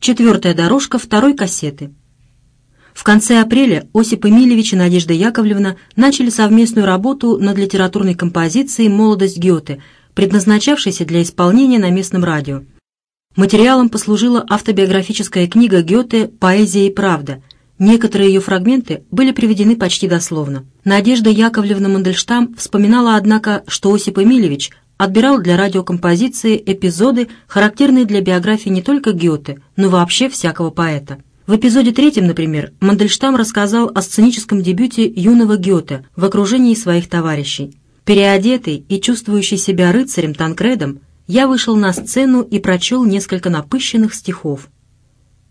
Четвертая дорожка второй кассеты. В конце апреля Осип Эмильевич и Надежда Яковлевна начали совместную работу над литературной композицией «Молодость Гёте», предназначавшейся для исполнения на местном радио. Материалом послужила автобиографическая книга Гёте «Поэзия и правда». Некоторые ее фрагменты были приведены почти дословно. Надежда Яковлевна Мандельштам вспоминала, однако, что Осип Эмильевич отбирал для радиокомпозиции эпизоды, характерные для биографии не только Гёте, но вообще всякого поэта. В эпизоде третьем, например, Мандельштам рассказал о сценическом дебюте юного Гёте в окружении своих товарищей. Переодетый и чувствующий себя рыцарем Танкредом, я вышел на сцену и прочел несколько напыщенных стихов.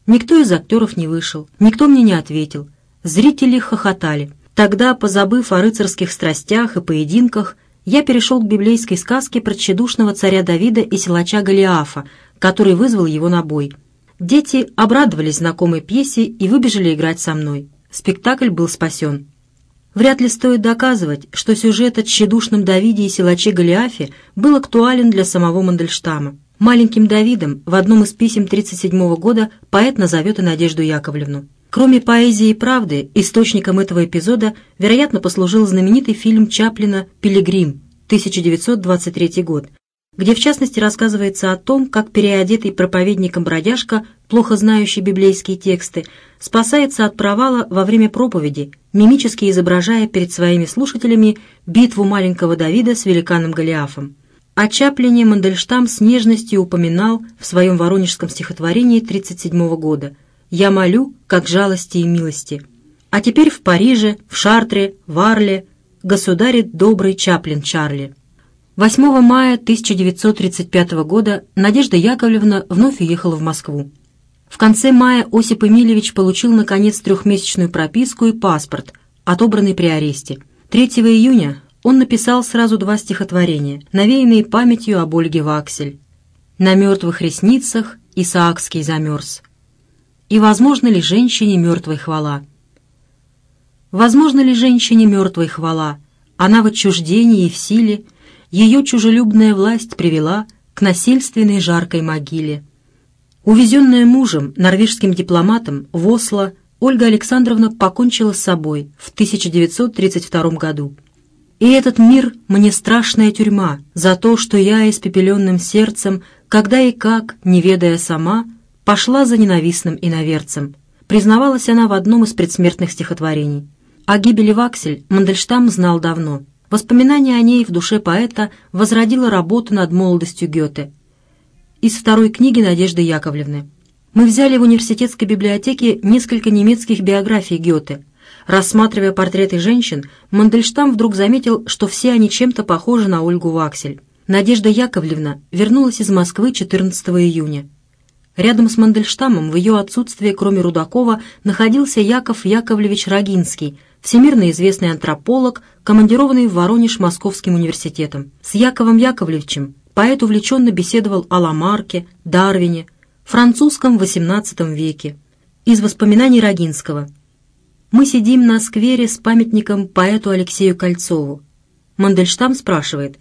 Никто из актеров не вышел, никто мне не ответил. Зрители хохотали. Тогда, позабыв о рыцарских страстях и поединках, я перешел к библейской сказке про тщедушного царя Давида и силача Голиафа, который вызвал его на бой. Дети обрадовались знакомой пьесе и выбежали играть со мной. Спектакль был спасен. Вряд ли стоит доказывать, что сюжет о тщедушном Давиде и силаче Голиафе был актуален для самого Мандельштама. Маленьким Давидом в одном из писем 1937 года поэт назовет и Надежду Яковлевну. Кроме поэзии и правды, источником этого эпизода, вероятно, послужил знаменитый фильм Чаплина «Пилигрим» 1923 год, где в частности рассказывается о том, как переодетый проповедником бродяжка, плохо знающий библейские тексты, спасается от провала во время проповеди, мимически изображая перед своими слушателями битву маленького Давида с великаном Голиафом. О Чаплине Мандельштам с нежностью упоминал в своем воронежском стихотворении 1937 года – я молю, как жалости и милости. А теперь в Париже, в Шартре, в Арле, государь добрый Чаплин Чарли. 8 мая 1935 года Надежда Яковлевна вновь уехала в Москву. В конце мая Осип Эмильевич получил, наконец, трехмесячную прописку и паспорт, отобранный при аресте. 3 июня он написал сразу два стихотворения, навеянные памятью об Ольге Ваксель. «На мертвых ресницах» Исаакский замерз и возможно ли женщине мертвой хвала. Возможно ли женщине мертвой хвала? Она в отчуждении и в силе, ее чужелюбная власть привела к насильственной жаркой могиле. Увезенная мужем, норвежским дипломатом, в Осло, Ольга Александровна покончила с собой в 1932 году. «И этот мир мне страшная тюрьма за то, что я испепеленным сердцем, когда и как, не ведая сама, — пошла за ненавистным иноверцем. Признавалась она в одном из предсмертных стихотворений. О гибели Ваксель Мандельштам знал давно. Воспоминание о ней в душе поэта возродило работу над молодостью Гёте. Из второй книги Надежды Яковлевны. Мы взяли в университетской библиотеке несколько немецких биографий Гёте. Рассматривая портреты женщин, Мандельштам вдруг заметил, что все они чем-то похожи на Ольгу Ваксель. Надежда Яковлевна вернулась из Москвы 14 июня. Рядом с Мандельштамом в ее отсутствие, кроме Рудакова, находился Яков Яковлевич Рогинский, всемирно известный антрополог, командированный в Воронеж Московским университетом. С Яковом Яковлевичем поэт увлеченно беседовал о Ламарке, Дарвине, французском XVIII веке. Из воспоминаний Рогинского. «Мы сидим на сквере с памятником поэту Алексею Кольцову. Мандельштам спрашивает,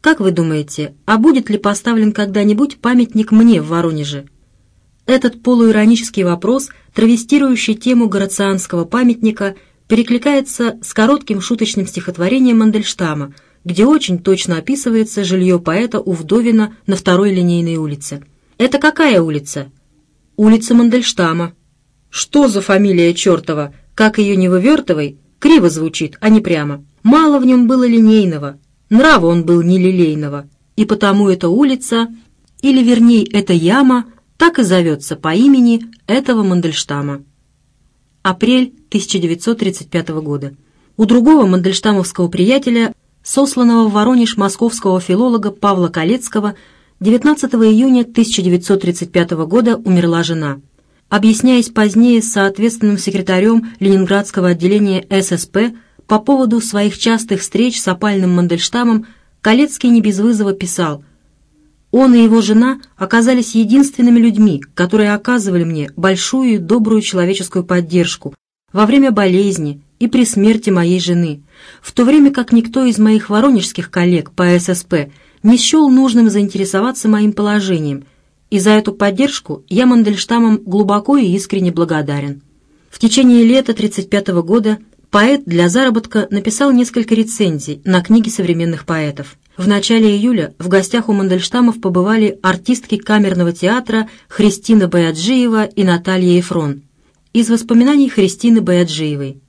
«Как вы думаете, а будет ли поставлен когда-нибудь памятник мне в Воронеже?» Этот полуиронический вопрос, травестирующий тему горацианского памятника, перекликается с коротким шуточным стихотворением Мандельштама, где очень точно описывается жилье поэта у Вдовина на второй линейной улице. «Это какая улица?» «Улица Мандельштама». «Что за фамилия чертова? Как ее не вывертывай?» Криво звучит, а не прямо. Мало в нем было линейного, нрава он был не лилейного, и потому эта улица, или вернее эта яма – так и зовется по имени этого Мандельштама. Апрель 1935 года. У другого мандельштамовского приятеля, сосланного в Воронеж московского филолога Павла Калецкого, 19 июня 1935 года умерла жена. Объясняясь позднее с соответственным секретарем Ленинградского отделения ССП по поводу своих частых встреч с опальным Мандельштамом, Калецкий не без вызова писал – он и его жена оказались единственными людьми, которые оказывали мне большую и добрую человеческую поддержку во время болезни и при смерти моей жены, в то время как никто из моих воронежских коллег по ССП не счел нужным заинтересоваться моим положением, и за эту поддержку я Мандельштамом глубоко и искренне благодарен. В течение лета 1935 года поэт для заработка написал несколько рецензий на книги современных поэтов. В начале июля в гостях у Мандельштамов побывали артистки камерного театра Христина Бояджиева и Наталья Ефрон. Из воспоминаний Христины Бояджиевой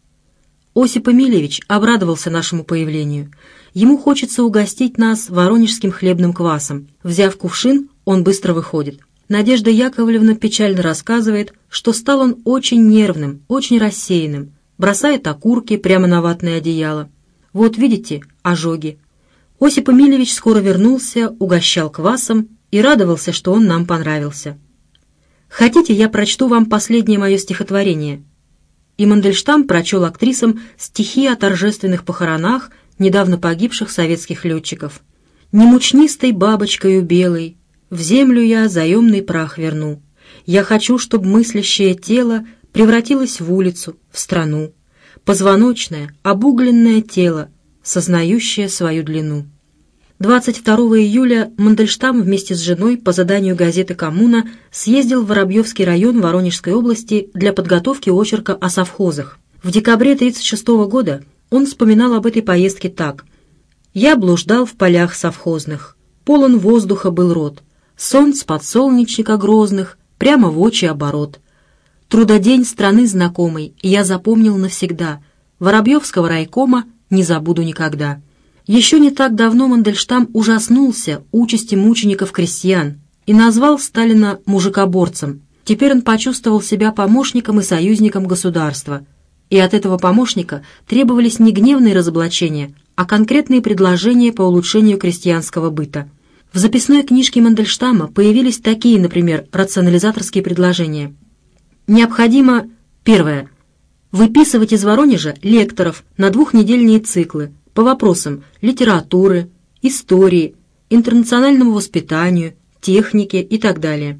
Осип Эмилевич обрадовался нашему появлению. Ему хочется угостить нас воронежским хлебным квасом. Взяв кувшин, он быстро выходит. Надежда Яковлевна печально рассказывает, что стал он очень нервным, очень рассеянным. Бросает окурки прямо на ватное одеяло. «Вот видите, ожоги», Осип Эмильевич скоро вернулся, угощал квасом и радовался, что он нам понравился. «Хотите, я прочту вам последнее мое стихотворение?» И Мандельштам прочел актрисам стихи о торжественных похоронах недавно погибших советских летчиков. Немучнистой мучнистой бабочкою белой в землю я заемный прах верну. Я хочу, чтобы мыслящее тело превратилось в улицу, в страну. Позвоночное, обугленное тело — сознающая свою длину. 22 июля Мандельштам вместе с женой по заданию газеты «Коммуна» съездил в Воробьевский район Воронежской области для подготовки очерка о совхозах. В декабре 1936 года он вспоминал об этой поездке так. «Я блуждал в полях совхозных. Полон воздуха был рот. Солнц подсолнечника грозных, прямо в очи оборот. Трудодень страны знакомый я запомнил навсегда. Воробьевского райкома не забуду никогда. Еще не так давно Мандельштам ужаснулся участи мучеников-крестьян и назвал Сталина мужикоборцем. Теперь он почувствовал себя помощником и союзником государства. И от этого помощника требовались не гневные разоблачения, а конкретные предложения по улучшению крестьянского быта. В записной книжке Мандельштама появились такие, например, рационализаторские предложения. Необходимо, первое, выписывать из Воронежа лекторов на двухнедельные циклы по вопросам литературы, истории, интернациональному воспитанию, технике и так далее.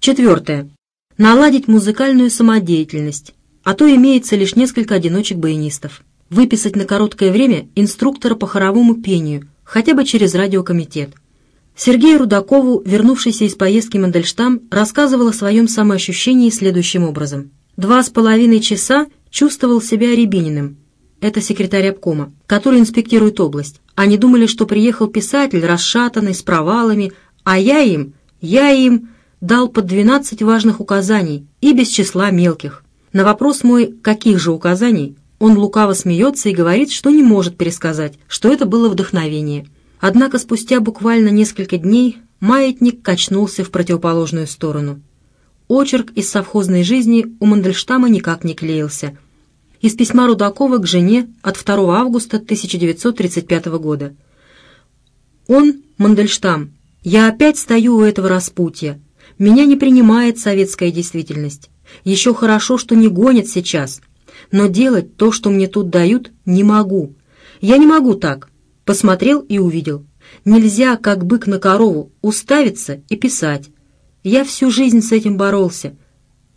Четвертое. Наладить музыкальную самодеятельность, а то имеется лишь несколько одиночек баянистов. Выписать на короткое время инструктора по хоровому пению, хотя бы через радиокомитет. Сергею Рудакову, вернувшийся из поездки Мандельштам, рассказывал о своем самоощущении следующим образом – Два с половиной часа чувствовал себя Рябининым. Это секретарь обкома, который инспектирует область. Они думали, что приехал писатель, расшатанный, с провалами, а я им, я им дал под двенадцать важных указаний и без числа мелких. На вопрос мой «каких же указаний?» он лукаво смеется и говорит, что не может пересказать, что это было вдохновение. Однако спустя буквально несколько дней маятник качнулся в противоположную сторону – очерк из совхозной жизни у Мандельштама никак не клеился. Из письма Рудакова к жене от 2 августа 1935 года. Он, Мандельштам, я опять стою у этого распутья. Меня не принимает советская действительность. Еще хорошо, что не гонят сейчас. Но делать то, что мне тут дают, не могу. Я не могу так. Посмотрел и увидел. Нельзя, как бык на корову, уставиться и писать. Я всю жизнь с этим боролся.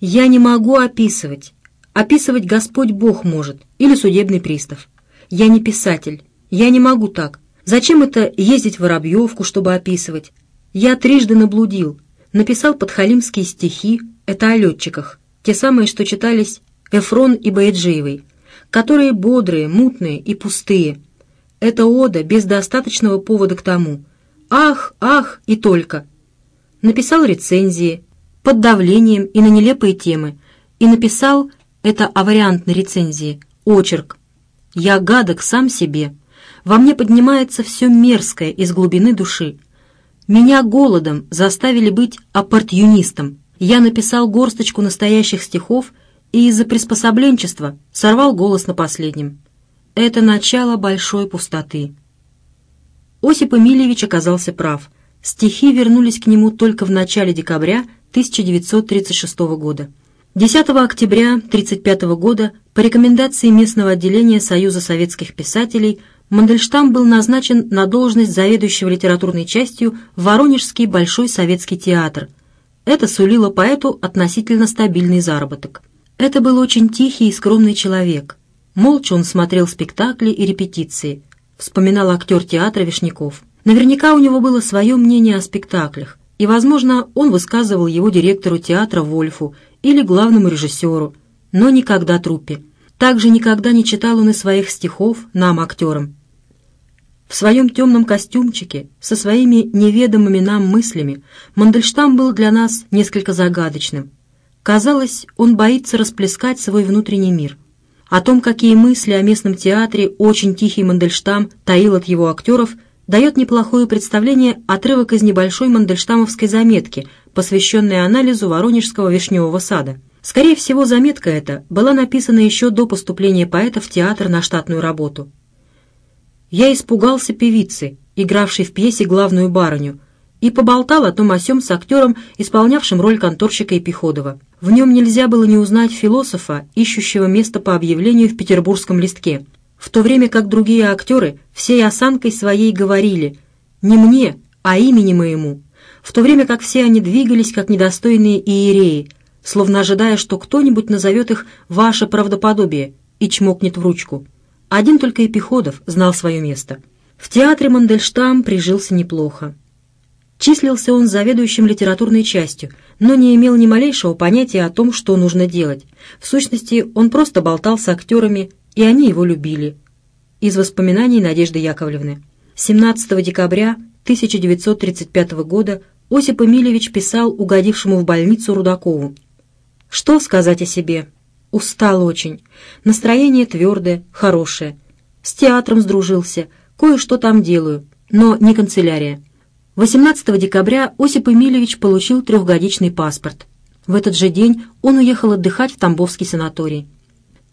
Я не могу описывать. Описывать Господь Бог может, или судебный пристав. Я не писатель. Я не могу так. Зачем это ездить в Воробьевку, чтобы описывать? Я трижды наблудил. Написал подхалимские стихи, это о летчиках, те самые, что читались Эфрон и Баэджиевой, которые бодрые, мутные и пустые. Это ода без достаточного повода к тому. Ах, ах и только написал рецензии под давлением и на нелепые темы, и написал, это о вариантной рецензии, очерк «Я гадок сам себе. Во мне поднимается все мерзкое из глубины души. Меня голодом заставили быть оппортюнистом. Я написал горсточку настоящих стихов и из-за приспособленчества сорвал голос на последнем. Это начало большой пустоты». Осип Эмильевич оказался прав – Стихи вернулись к нему только в начале декабря 1936 года. 10 октября 1935 года по рекомендации местного отделения Союза советских писателей Мандельштам был назначен на должность заведующего литературной частью Воронежский Большой Советский театр. Это сулило поэту относительно стабильный заработок. Это был очень тихий и скромный человек. Молча он смотрел спектакли и репетиции, вспоминал актер театра Вишняков. Наверняка у него было свое мнение о спектаклях, и, возможно, он высказывал его директору театра Вольфу или главному режиссеру, но никогда труппе. Также никогда не читал он и своих стихов нам, актерам. В своем темном костюмчике, со своими неведомыми нам мыслями, Мандельштам был для нас несколько загадочным. Казалось, он боится расплескать свой внутренний мир. О том, какие мысли о местном театре очень тихий Мандельштам таил от его актеров – дает неплохое представление отрывок из небольшой мандельштамовской заметки, посвященной анализу Воронежского вишневого сада. Скорее всего, заметка эта была написана еще до поступления поэта в театр на штатную работу. «Я испугался певицы, игравшей в пьесе главную барыню», и поболтал о том о сём с актером, исполнявшим роль конторщика Епиходова. В нем нельзя было не узнать философа, ищущего место по объявлению в петербургском листке в то время как другие актеры всей осанкой своей говорили «не мне, а имени моему», в то время как все они двигались, как недостойные иереи, словно ожидая, что кто-нибудь назовет их «ваше правдоподобие» и чмокнет в ручку. Один только Эпиходов знал свое место. В театре Мандельштам прижился неплохо. Числился он заведующим литературной частью, но не имел ни малейшего понятия о том, что нужно делать. В сущности, он просто болтал с актерами и они его любили. Из воспоминаний Надежды Яковлевны. 17 декабря 1935 года Осип Эмилевич писал угодившему в больницу Рудакову. «Что сказать о себе? Устал очень. Настроение твердое, хорошее. С театром сдружился, кое-что там делаю, но не канцелярия». 18 декабря Осип Эмилевич получил трехгодичный паспорт. В этот же день он уехал отдыхать в Тамбовский санаторий.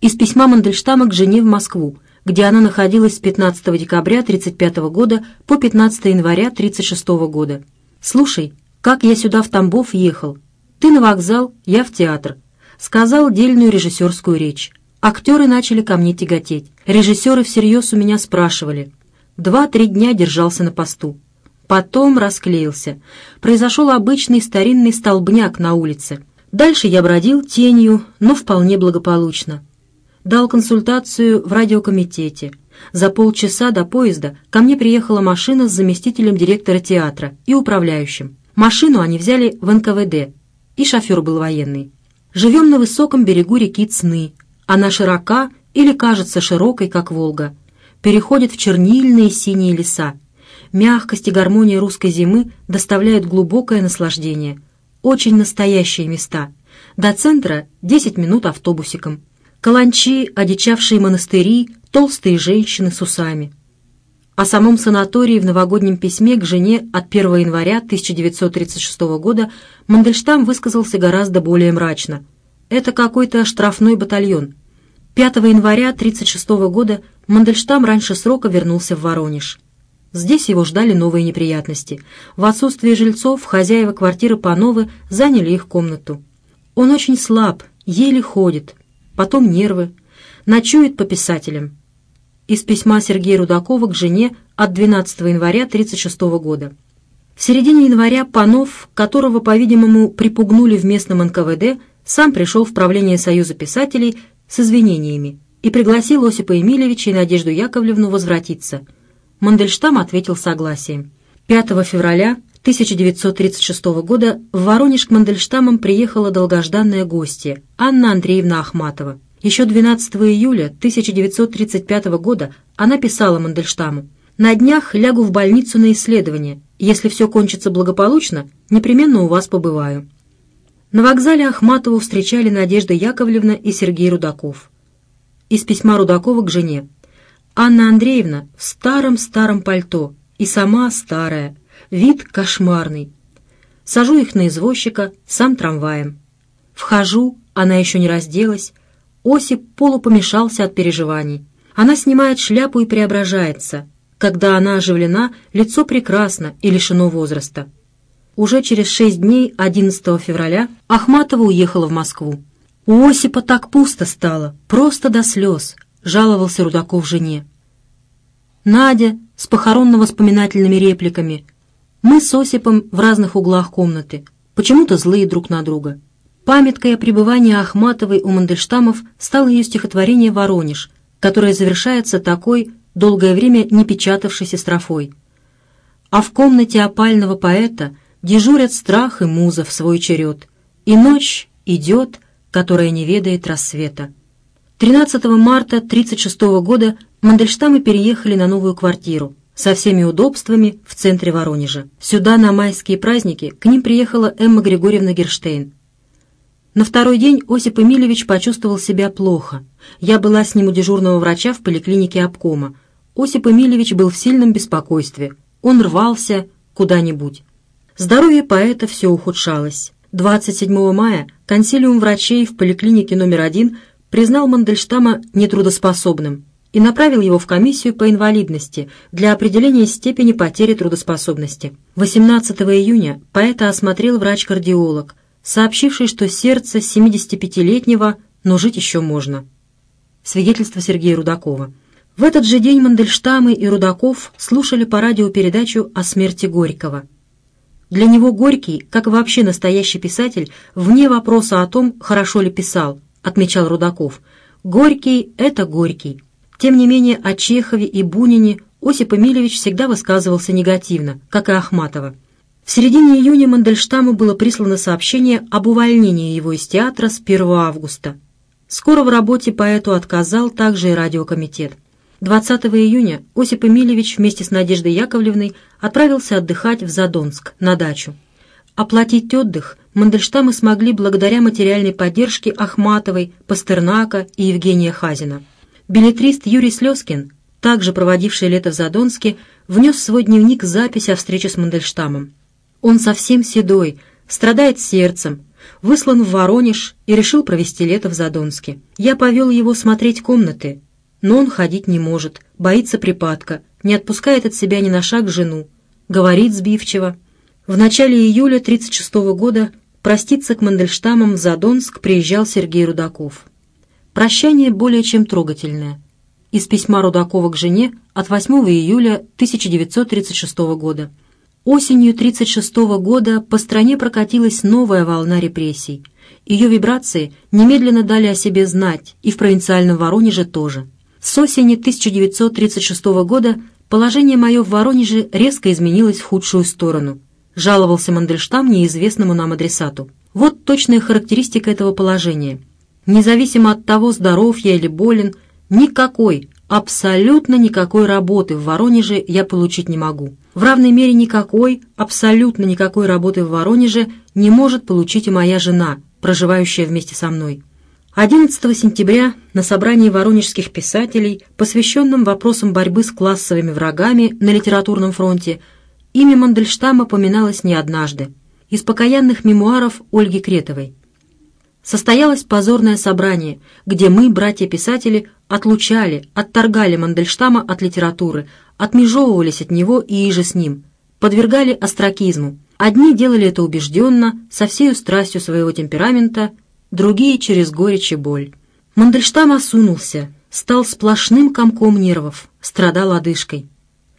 Из письма Мандельштама к жене в Москву, где она находилась с 15 декабря 1935 года по 15 января 1936 года. «Слушай, как я сюда в Тамбов ехал. Ты на вокзал, я в театр». Сказал дельную режиссерскую речь. Актеры начали ко мне тяготеть. Режиссеры всерьез у меня спрашивали. Два-три дня держался на посту. Потом расклеился. Произошел обычный старинный столбняк на улице. Дальше я бродил тенью, но вполне благополучно дал консультацию в радиокомитете. За полчаса до поезда ко мне приехала машина с заместителем директора театра и управляющим. Машину они взяли в НКВД, и шофер был военный. Живем на высоком берегу реки Цны. Она широка или кажется широкой, как Волга. Переходит в чернильные синие леса. Мягкость и гармония русской зимы доставляют глубокое наслаждение. Очень настоящие места. До центра 10 минут автобусиком каланчи, одичавшие монастыри, толстые женщины с усами. О самом санатории в новогоднем письме к жене от 1 января 1936 года Мандельштам высказался гораздо более мрачно. «Это какой-то штрафной батальон». 5 января 1936 года Мандельштам раньше срока вернулся в Воронеж. Здесь его ждали новые неприятности. В отсутствие жильцов хозяева квартиры Пановы заняли их комнату. Он очень слаб, еле ходит, потом нервы. Ночует по писателям. Из письма Сергея Рудакова к жене от 12 января 1936 года. В середине января Панов, которого, по-видимому, припугнули в местном НКВД, сам пришел в правление Союза писателей с извинениями и пригласил Осипа Емельевича и Надежду Яковлевну возвратиться. Мандельштам ответил согласием. 5 февраля 1936 года в Воронеж к Мандельштамам приехала долгожданная гостья Анна Андреевна Ахматова. Еще 12 июля 1935 года она писала Мандельштаму «На днях лягу в больницу на исследование. Если все кончится благополучно, непременно у вас побываю». На вокзале Ахматову встречали Надежда Яковлевна и Сергей Рудаков. Из письма Рудакова к жене. «Анна Андреевна в старом-старом пальто, и сама старая, Вид кошмарный. Сажу их на извозчика, сам трамваем. Вхожу, она еще не разделась. Осип полупомешался от переживаний. Она снимает шляпу и преображается. Когда она оживлена, лицо прекрасно и лишено возраста. Уже через шесть дней, 11 февраля, Ахматова уехала в Москву. У Осипа так пусто стало, просто до слез, жаловался Рудаков жене. Надя с похоронно-воспоминательными репликами – мы с Осипом в разных углах комнаты, почему-то злые друг на друга. Памяткой о пребывании Ахматовой у Мандельштамов стало ее стихотворение «Воронеж», которое завершается такой, долгое время не печатавшейся строфой. А в комнате опального поэта дежурят страх и муза в свой черед, и ночь идет, которая не ведает рассвета. 13 марта 1936 года Мандельштамы переехали на новую квартиру со всеми удобствами в центре Воронежа. Сюда на майские праздники к ним приехала Эмма Григорьевна Герштейн. На второй день Осип Эмильевич почувствовал себя плохо. Я была с ним у дежурного врача в поликлинике обкома. Осип Эмильевич был в сильном беспокойстве. Он рвался куда-нибудь. Здоровье поэта все ухудшалось. 27 мая консилиум врачей в поликлинике номер один признал Мандельштама нетрудоспособным – и направил его в комиссию по инвалидности для определения степени потери трудоспособности. 18 июня поэта осмотрел врач-кардиолог, сообщивший, что сердце 75-летнего, но жить еще можно. Свидетельство Сергея Рудакова. В этот же день Мандельштамы и Рудаков слушали по радио передачу о смерти Горького. Для него Горький, как вообще настоящий писатель, вне вопроса о том, хорошо ли писал, отмечал Рудаков. «Горький — это Горький, тем не менее, о Чехове и Бунине Осип Эмилевич всегда высказывался негативно, как и Ахматова. В середине июня Мандельштаму было прислано сообщение об увольнении его из театра с 1 августа. Скоро в работе поэту отказал также и радиокомитет. 20 июня Осип Эмилевич вместе с Надеждой Яковлевной отправился отдыхать в Задонск, на дачу. Оплатить отдых Мандельштамы смогли благодаря материальной поддержке Ахматовой, Пастернака и Евгения Хазина билетрист Юрий Слезкин, также проводивший лето в Задонске, внес в свой дневник запись о встрече с Мандельштамом. Он совсем седой, страдает сердцем, выслан в Воронеж и решил провести лето в Задонске. Я повел его смотреть комнаты, но он ходить не может, боится припадка, не отпускает от себя ни на шаг жену, говорит сбивчиво. В начале июля 1936 года проститься к Мандельштамам в Задонск приезжал Сергей Рудаков. Прощание более чем трогательное. Из письма Рудакова к жене от 8 июля 1936 года. Осенью 1936 года по стране прокатилась новая волна репрессий. Ее вибрации немедленно дали о себе знать, и в провинциальном Воронеже тоже. С осени 1936 года положение мое в Воронеже резко изменилось в худшую сторону. Жаловался Мандельштам неизвестному нам адресату. Вот точная характеристика этого положения – независимо от того, здоров я или болен, никакой, абсолютно никакой работы в Воронеже я получить не могу. В равной мере никакой, абсолютно никакой работы в Воронеже не может получить и моя жена, проживающая вместе со мной. 11 сентября на собрании воронежских писателей, посвященном вопросам борьбы с классовыми врагами на литературном фронте, имя Мандельштама упоминалось не однажды. Из покаянных мемуаров Ольги Кретовой – состоялось позорное собрание, где мы, братья-писатели, отлучали, отторгали Мандельштама от литературы, отмежевывались от него и иже с ним, подвергали остракизму. Одни делали это убежденно, со всей страстью своего темперамента, другие — через горечь и боль. Мандельштам осунулся, стал сплошным комком нервов, страдал одышкой.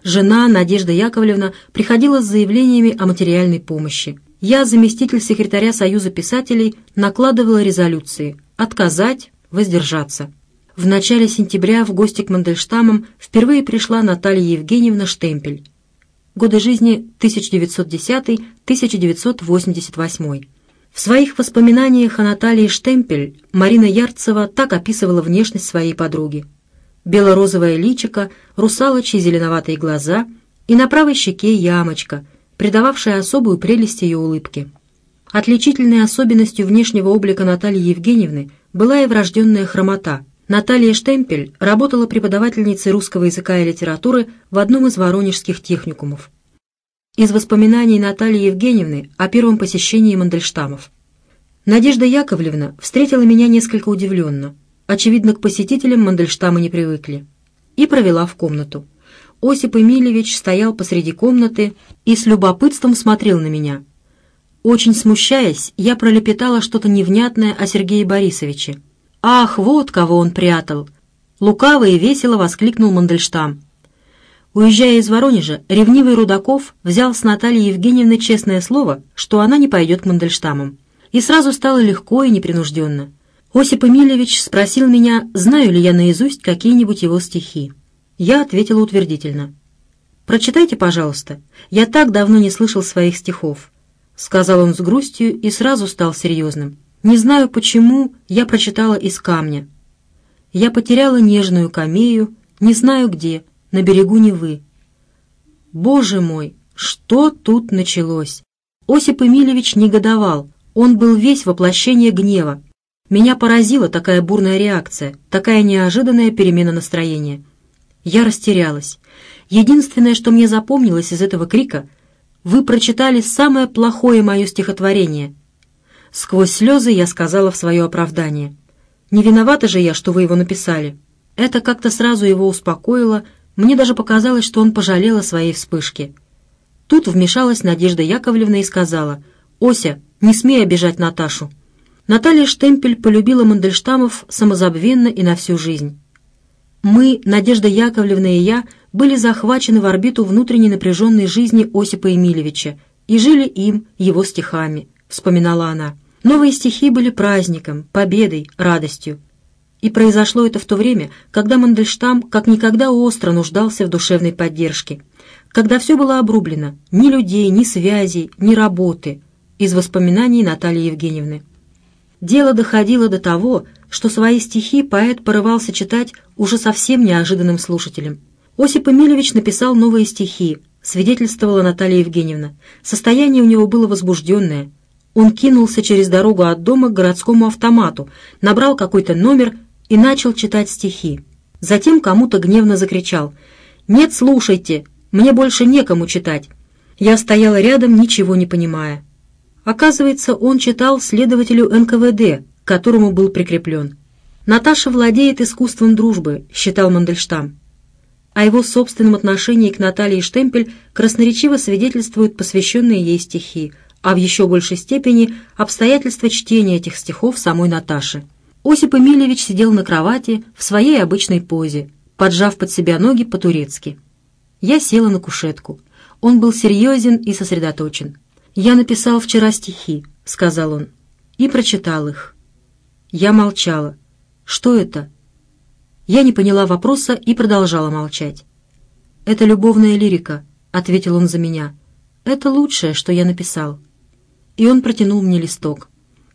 Жена Надежда Яковлевна приходила с заявлениями о материальной помощи я, заместитель секретаря Союза писателей, накладывала резолюции «Отказать», «Воздержаться». В начале сентября в гости к Мандельштамам впервые пришла Наталья Евгеньевна Штемпель. Годы жизни 1910-1988. В своих воспоминаниях о Наталье Штемпель Марина Ярцева так описывала внешность своей подруги. Белорозовое личико, русалочьи зеленоватые глаза и на правой щеке ямочка – придававшая особую прелесть ее улыбке. Отличительной особенностью внешнего облика Натальи Евгеньевны была и врожденная хромота. Наталья Штемпель работала преподавательницей русского языка и литературы в одном из воронежских техникумов. Из воспоминаний Натальи Евгеньевны о первом посещении Мандельштамов. Надежда Яковлевна встретила меня несколько удивленно. Очевидно, к посетителям Мандельштама не привыкли. И провела в комнату. Осип Эмильевич стоял посреди комнаты и с любопытством смотрел на меня. Очень смущаясь, я пролепетала что-то невнятное о Сергее Борисовиче. «Ах, вот кого он прятал!» Лукаво и весело воскликнул Мандельштам. Уезжая из Воронежа, ревнивый Рудаков взял с Натальи Евгеньевны честное слово, что она не пойдет к Мандельштамам. И сразу стало легко и непринужденно. Осип Эмильевич спросил меня, знаю ли я наизусть какие-нибудь его стихи. Я ответила утвердительно. «Прочитайте, пожалуйста. Я так давно не слышал своих стихов», — сказал он с грустью и сразу стал серьезным. «Не знаю, почему я прочитала «Из камня». Я потеряла нежную камею, не знаю где, на берегу Невы. Боже мой, что тут началось? Осип Эмильевич негодовал, он был весь воплощение гнева. Меня поразила такая бурная реакция, такая неожиданная перемена настроения. Я растерялась. Единственное, что мне запомнилось из этого крика, вы прочитали самое плохое мое стихотворение. Сквозь слезы я сказала в свое оправдание. Не виновата же я, что вы его написали. Это как-то сразу его успокоило, мне даже показалось, что он пожалел о своей вспышке. Тут вмешалась Надежда Яковлевна и сказала, «Ося, не смей обижать Наташу». Наталья Штемпель полюбила Мандельштамов самозабвенно и на всю жизнь. Мы, Надежда Яковлевна и я, были захвачены в орбиту внутренней напряженной жизни Осипа Емельевича и жили им, его стихами, вспоминала она. Новые стихи были праздником, победой, радостью. И произошло это в то время, когда Мандельштам как никогда остро нуждался в душевной поддержке. Когда все было обрублено, ни людей, ни связей, ни работы. Из воспоминаний Натальи Евгеньевны. Дело доходило до того, что свои стихи поэт порывался читать уже совсем неожиданным слушателем. Осип Эмилевич написал новые стихи, свидетельствовала Наталья Евгеньевна. Состояние у него было возбужденное. Он кинулся через дорогу от дома к городскому автомату, набрал какой-то номер и начал читать стихи. Затем кому-то гневно закричал «Нет, слушайте, мне больше некому читать». Я стояла рядом, ничего не понимая. Оказывается, он читал следователю НКВД, которому был прикреплен. Наташа владеет искусством дружбы, считал Мандельштам. О его собственном отношении к Наталье Штемпель красноречиво свидетельствуют посвященные ей стихи, а в еще большей степени обстоятельства чтения этих стихов самой Наташи. Осип Эмильевич сидел на кровати в своей обычной позе, поджав под себя ноги по-турецки. Я села на кушетку. Он был серьезен и сосредоточен. «Я написал вчера стихи», — сказал он, — «и прочитал их. Я молчала. «Что это?» Я не поняла вопроса и продолжала молчать. «Это любовная лирика», — ответил он за меня. «Это лучшее, что я написал». И он протянул мне листок.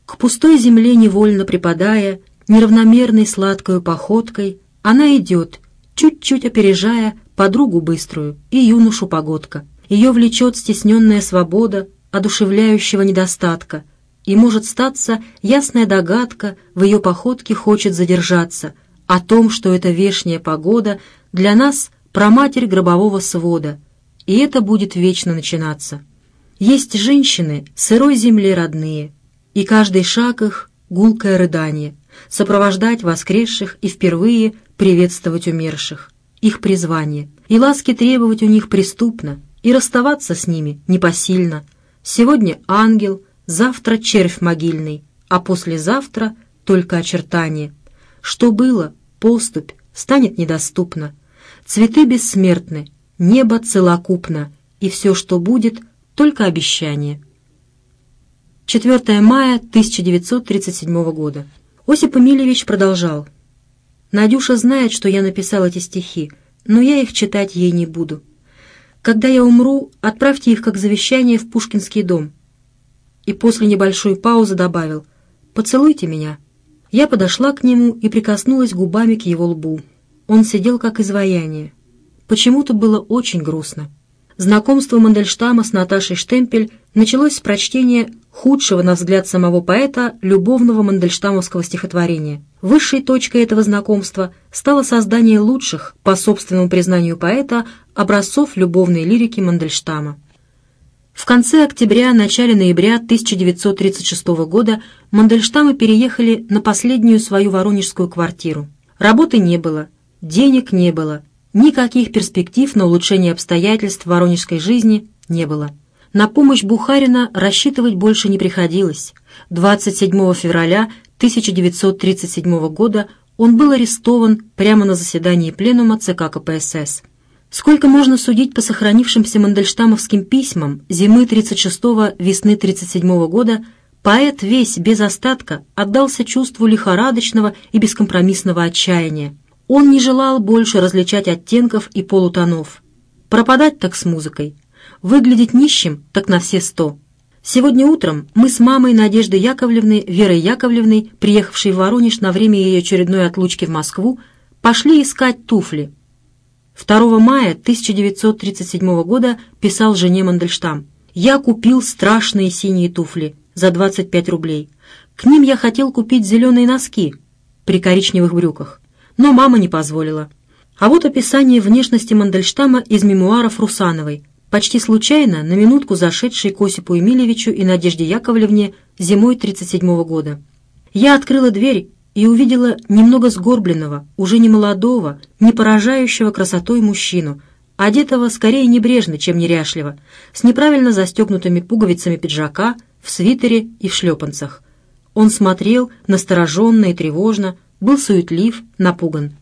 К пустой земле невольно припадая, неравномерной сладкою походкой, она идет, чуть-чуть опережая подругу быструю и юношу погодка. Ее влечет стесненная свобода, одушевляющего недостатка — и, может статься, ясная догадка в ее походке хочет задержаться о том, что эта вешняя погода для нас проматерь гробового свода, и это будет вечно начинаться. Есть женщины сырой земли родные, и каждый шаг их — гулкое рыдание, сопровождать воскресших и впервые приветствовать умерших, их призвание, и ласки требовать у них преступно, и расставаться с ними непосильно. Сегодня ангел — завтра червь могильный, а послезавтра только очертание. Что было, поступь, станет недоступно. Цветы бессмертны, небо целокупно, и все, что будет, только обещание. 4 мая 1937 года. Осип Эмильевич продолжал. «Надюша знает, что я написал эти стихи, но я их читать ей не буду. Когда я умру, отправьте их как завещание в Пушкинский дом и после небольшой паузы добавил «Поцелуйте меня». Я подошла к нему и прикоснулась губами к его лбу. Он сидел как изваяние. Почему-то было очень грустно. Знакомство Мандельштама с Наташей Штемпель началось с прочтения худшего, на взгляд самого поэта, любовного мандельштамовского стихотворения. Высшей точкой этого знакомства стало создание лучших, по собственному признанию поэта, образцов любовной лирики Мандельштама. В конце октября, начале ноября 1936 года Мандельштамы переехали на последнюю свою воронежскую квартиру. Работы не было, денег не было, никаких перспектив на улучшение обстоятельств воронежской жизни не было. На помощь Бухарина рассчитывать больше не приходилось. 27 февраля 1937 года он был арестован прямо на заседании пленума ЦК КПСС. Сколько можно судить по сохранившимся мандельштамовским письмам зимы 36-го, весны 37-го года, поэт весь без остатка отдался чувству лихорадочного и бескомпромиссного отчаяния. Он не желал больше различать оттенков и полутонов. Пропадать так с музыкой, выглядеть нищим так на все сто. Сегодня утром мы с мамой Надежды Яковлевной, Верой Яковлевной, приехавшей в Воронеж на время ее очередной отлучки в Москву, пошли искать туфли – 2 мая 1937 года писал жене Мандельштам «Я купил страшные синие туфли за 25 рублей. К ним я хотел купить зеленые носки при коричневых брюках, но мама не позволила». А вот описание внешности Мандельштама из мемуаров Русановой, почти случайно, на минутку зашедшей к Осипу Емельевичу и Надежде Яковлевне зимой 1937 года. «Я открыла дверь и увидела немного сгорбленного, уже не молодого, не поражающего красотой мужчину, одетого скорее небрежно, чем неряшливо, с неправильно застегнутыми пуговицами пиджака, в свитере и в шлепанцах. Он смотрел настороженно и тревожно, был суетлив, напуган.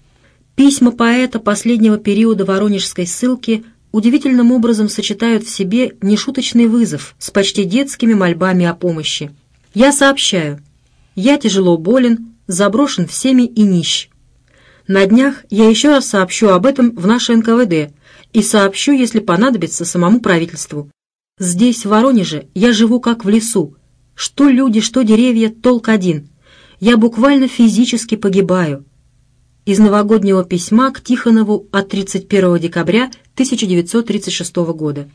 Письма поэта последнего периода воронежской ссылки удивительным образом сочетают в себе нешуточный вызов с почти детскими мольбами о помощи. «Я сообщаю. Я тяжело болен, заброшен всеми и нищ. На днях я еще раз сообщу об этом в наше НКВД и сообщу, если понадобится, самому правительству. Здесь, в Воронеже, я живу как в лесу. Что люди, что деревья, толк один. Я буквально физически погибаю. Из новогоднего письма к Тихонову от 31 декабря 1936 года.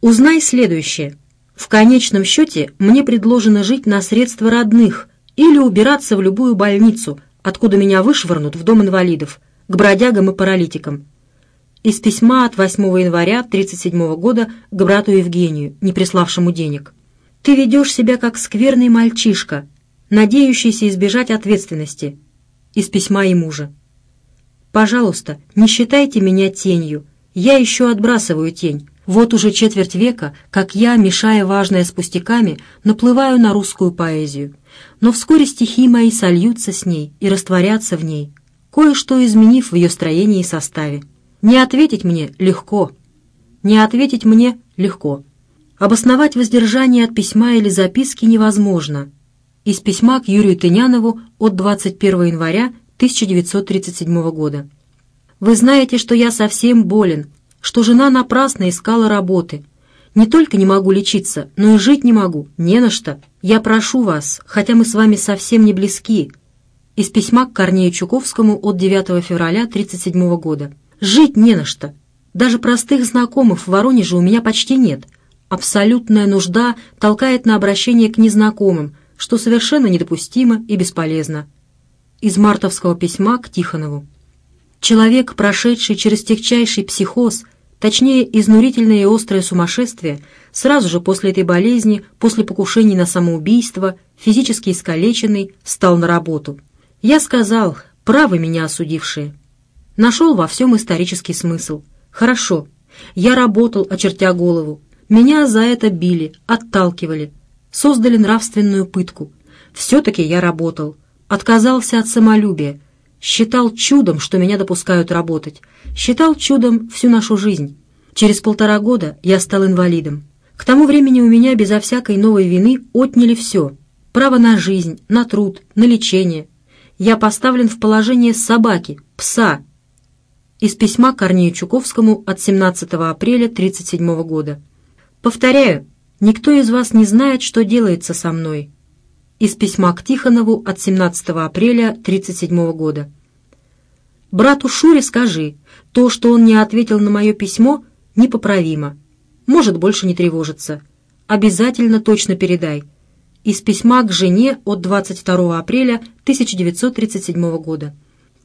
Узнай следующее. В конечном счете мне предложено жить на средства родных, или убираться в любую больницу, откуда меня вышвырнут в дом инвалидов, к бродягам и паралитикам. Из письма от 8 января 1937 года к брату Евгению, не приславшему денег. «Ты ведешь себя как скверный мальчишка, надеющийся избежать ответственности». Из письма и мужа. «Пожалуйста, не считайте меня тенью. Я еще отбрасываю тень. Вот уже четверть века, как я, мешая важное с пустяками, наплываю на русскую поэзию но вскоре стихи мои сольются с ней и растворятся в ней, кое-что изменив в ее строении и составе. Не ответить мне легко. Не ответить мне легко. Обосновать воздержание от письма или записки невозможно. Из письма к Юрию Тынянову от 21 января 1937 года. «Вы знаете, что я совсем болен, что жена напрасно искала работы, не только не могу лечиться, но и жить не могу, не на что. Я прошу вас, хотя мы с вами совсем не близки». Из письма к Корнею Чуковскому от 9 февраля 1937 года. «Жить не на что. Даже простых знакомых в Воронеже у меня почти нет. Абсолютная нужда толкает на обращение к незнакомым, что совершенно недопустимо и бесполезно». Из мартовского письма к Тихонову. «Человек, прошедший через тягчайший психоз – точнее, изнурительное и острое сумасшествие, сразу же после этой болезни, после покушений на самоубийство, физически искалеченный, стал на работу. Я сказал, правы меня осудившие. Нашел во всем исторический смысл. Хорошо, я работал, очертя голову. Меня за это били, отталкивали. Создали нравственную пытку. Все-таки я работал. Отказался от самолюбия считал чудом, что меня допускают работать, считал чудом всю нашу жизнь. Через полтора года я стал инвалидом. К тому времени у меня безо всякой новой вины отняли все. Право на жизнь, на труд, на лечение. Я поставлен в положение собаки, пса. Из письма Корнею Чуковскому от 17 апреля 1937 года. «Повторяю, никто из вас не знает, что делается со мной из письма к Тихонову от 17 апреля 1937 года. «Брату Шуре скажи, то, что он не ответил на мое письмо, непоправимо. Может больше не тревожиться. Обязательно точно передай». Из письма к жене от 22 апреля 1937 года.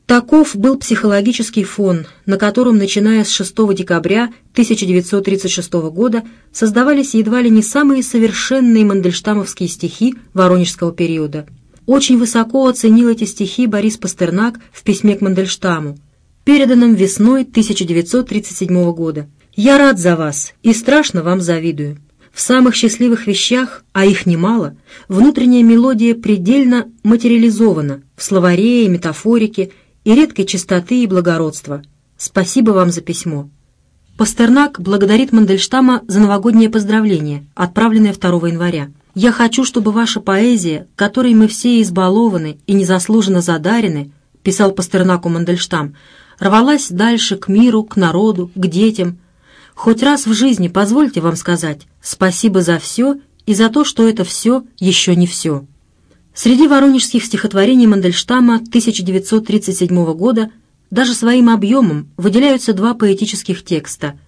Таков был психологический фон, на котором, начиная с 6 декабря 1936 года, создавались едва ли не самые совершенные мандельштамовские стихи воронежского периода. Очень высоко оценил эти стихи Борис Пастернак в письме к Мандельштаму, переданном весной 1937 года. «Я рад за вас и страшно вам завидую. В самых счастливых вещах, а их немало, внутренняя мелодия предельно материализована в словаре и метафорике – и редкой чистоты и благородства. Спасибо вам за письмо. Пастернак благодарит Мандельштама за новогоднее поздравление, отправленное 2 января. «Я хочу, чтобы ваша поэзия, которой мы все избалованы и незаслуженно задарены», писал Пастернаку Мандельштам, рвалась дальше к миру, к народу, к детям. Хоть раз в жизни позвольте вам сказать спасибо за все и за то, что это все еще не все. Среди воронежских стихотворений Мандельштама 1937 года даже своим объемом выделяются два поэтических текста.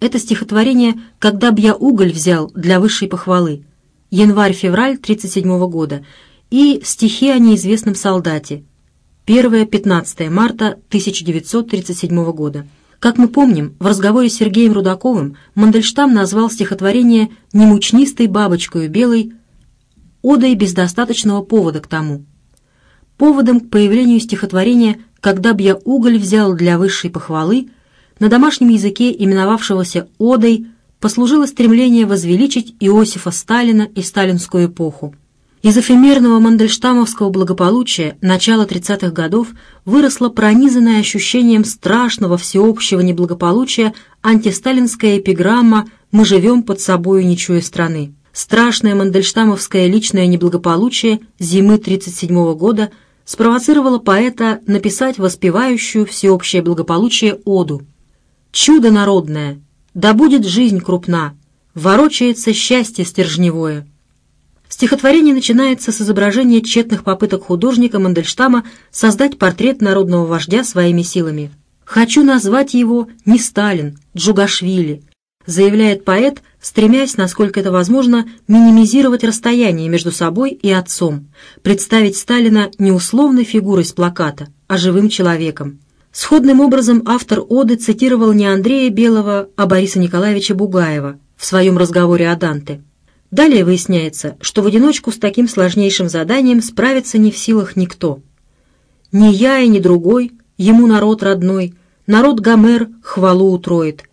Это стихотворение «Когда б я уголь взял» для высшей похвалы, январь-февраль 1937 года, и «Стихи о неизвестном солдате», 1-15 марта 1937 года. Как мы помним, в разговоре с Сергеем Рудаковым Мандельштам назвал стихотворение «Немучнистой бабочкою белой» Одой без достаточного повода к тому. Поводом к появлению стихотворения «Когда б я уголь взял для высшей похвалы», на домашнем языке именовавшегося «Одой» послужило стремление возвеличить Иосифа Сталина и сталинскую эпоху. Из эфемерного мандельштамовского благополучия начала 30-х годов выросло пронизанное ощущением страшного всеобщего неблагополучия антисталинская эпиграмма «Мы живем под собою, не чуя страны» страшное мандельштамовское личное неблагополучие зимы 1937 года спровоцировало поэта написать воспевающую всеобщее благополучие оду. «Чудо народное! Да будет жизнь крупна! Ворочается счастье стержневое!» Стихотворение начинается с изображения тщетных попыток художника Мандельштама создать портрет народного вождя своими силами. «Хочу назвать его не Сталин, Джугашвили, заявляет поэт, стремясь, насколько это возможно, минимизировать расстояние между собой и отцом, представить Сталина не условной фигурой с плаката, а живым человеком. Сходным образом автор Оды цитировал не Андрея Белого, а Бориса Николаевича Бугаева в своем разговоре о Данте. Далее выясняется, что в одиночку с таким сложнейшим заданием справиться не в силах никто. Ни я и ни другой, ему народ родной, народ Гомер хвалу утроит –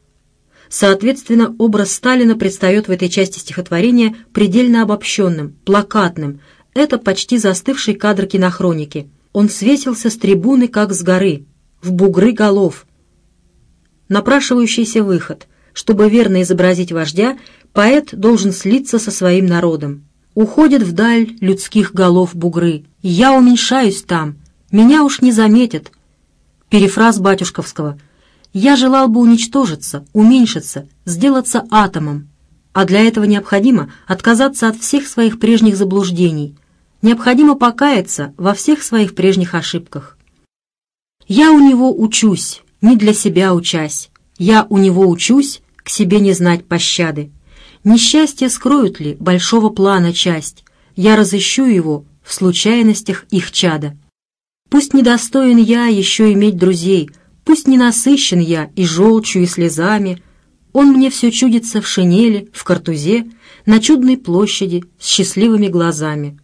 Соответственно, образ Сталина предстает в этой части стихотворения предельно обобщенным, плакатным. Это почти застывший кадр кинохроники. Он светился с трибуны, как с горы, в бугры голов. Напрашивающийся выход. Чтобы верно изобразить вождя, поэт должен слиться со своим народом. Уходят вдаль людских голов бугры. «Я уменьшаюсь там, меня уж не заметят». Перефраз Батюшковского – я желал бы уничтожиться, уменьшиться, сделаться атомом. А для этого необходимо отказаться от всех своих прежних заблуждений, необходимо покаяться во всех своих прежних ошибках. Я у него учусь, не для себя учась. Я у него учусь, к себе не знать пощады. Несчастье скроют ли большого плана часть? Я разыщу его в случайностях их чада. Пусть недостоин я еще иметь друзей, Пусть не насыщен я и желчью, и слезами, он мне все чудится в шинели, в картузе, на чудной площади, с счастливыми глазами.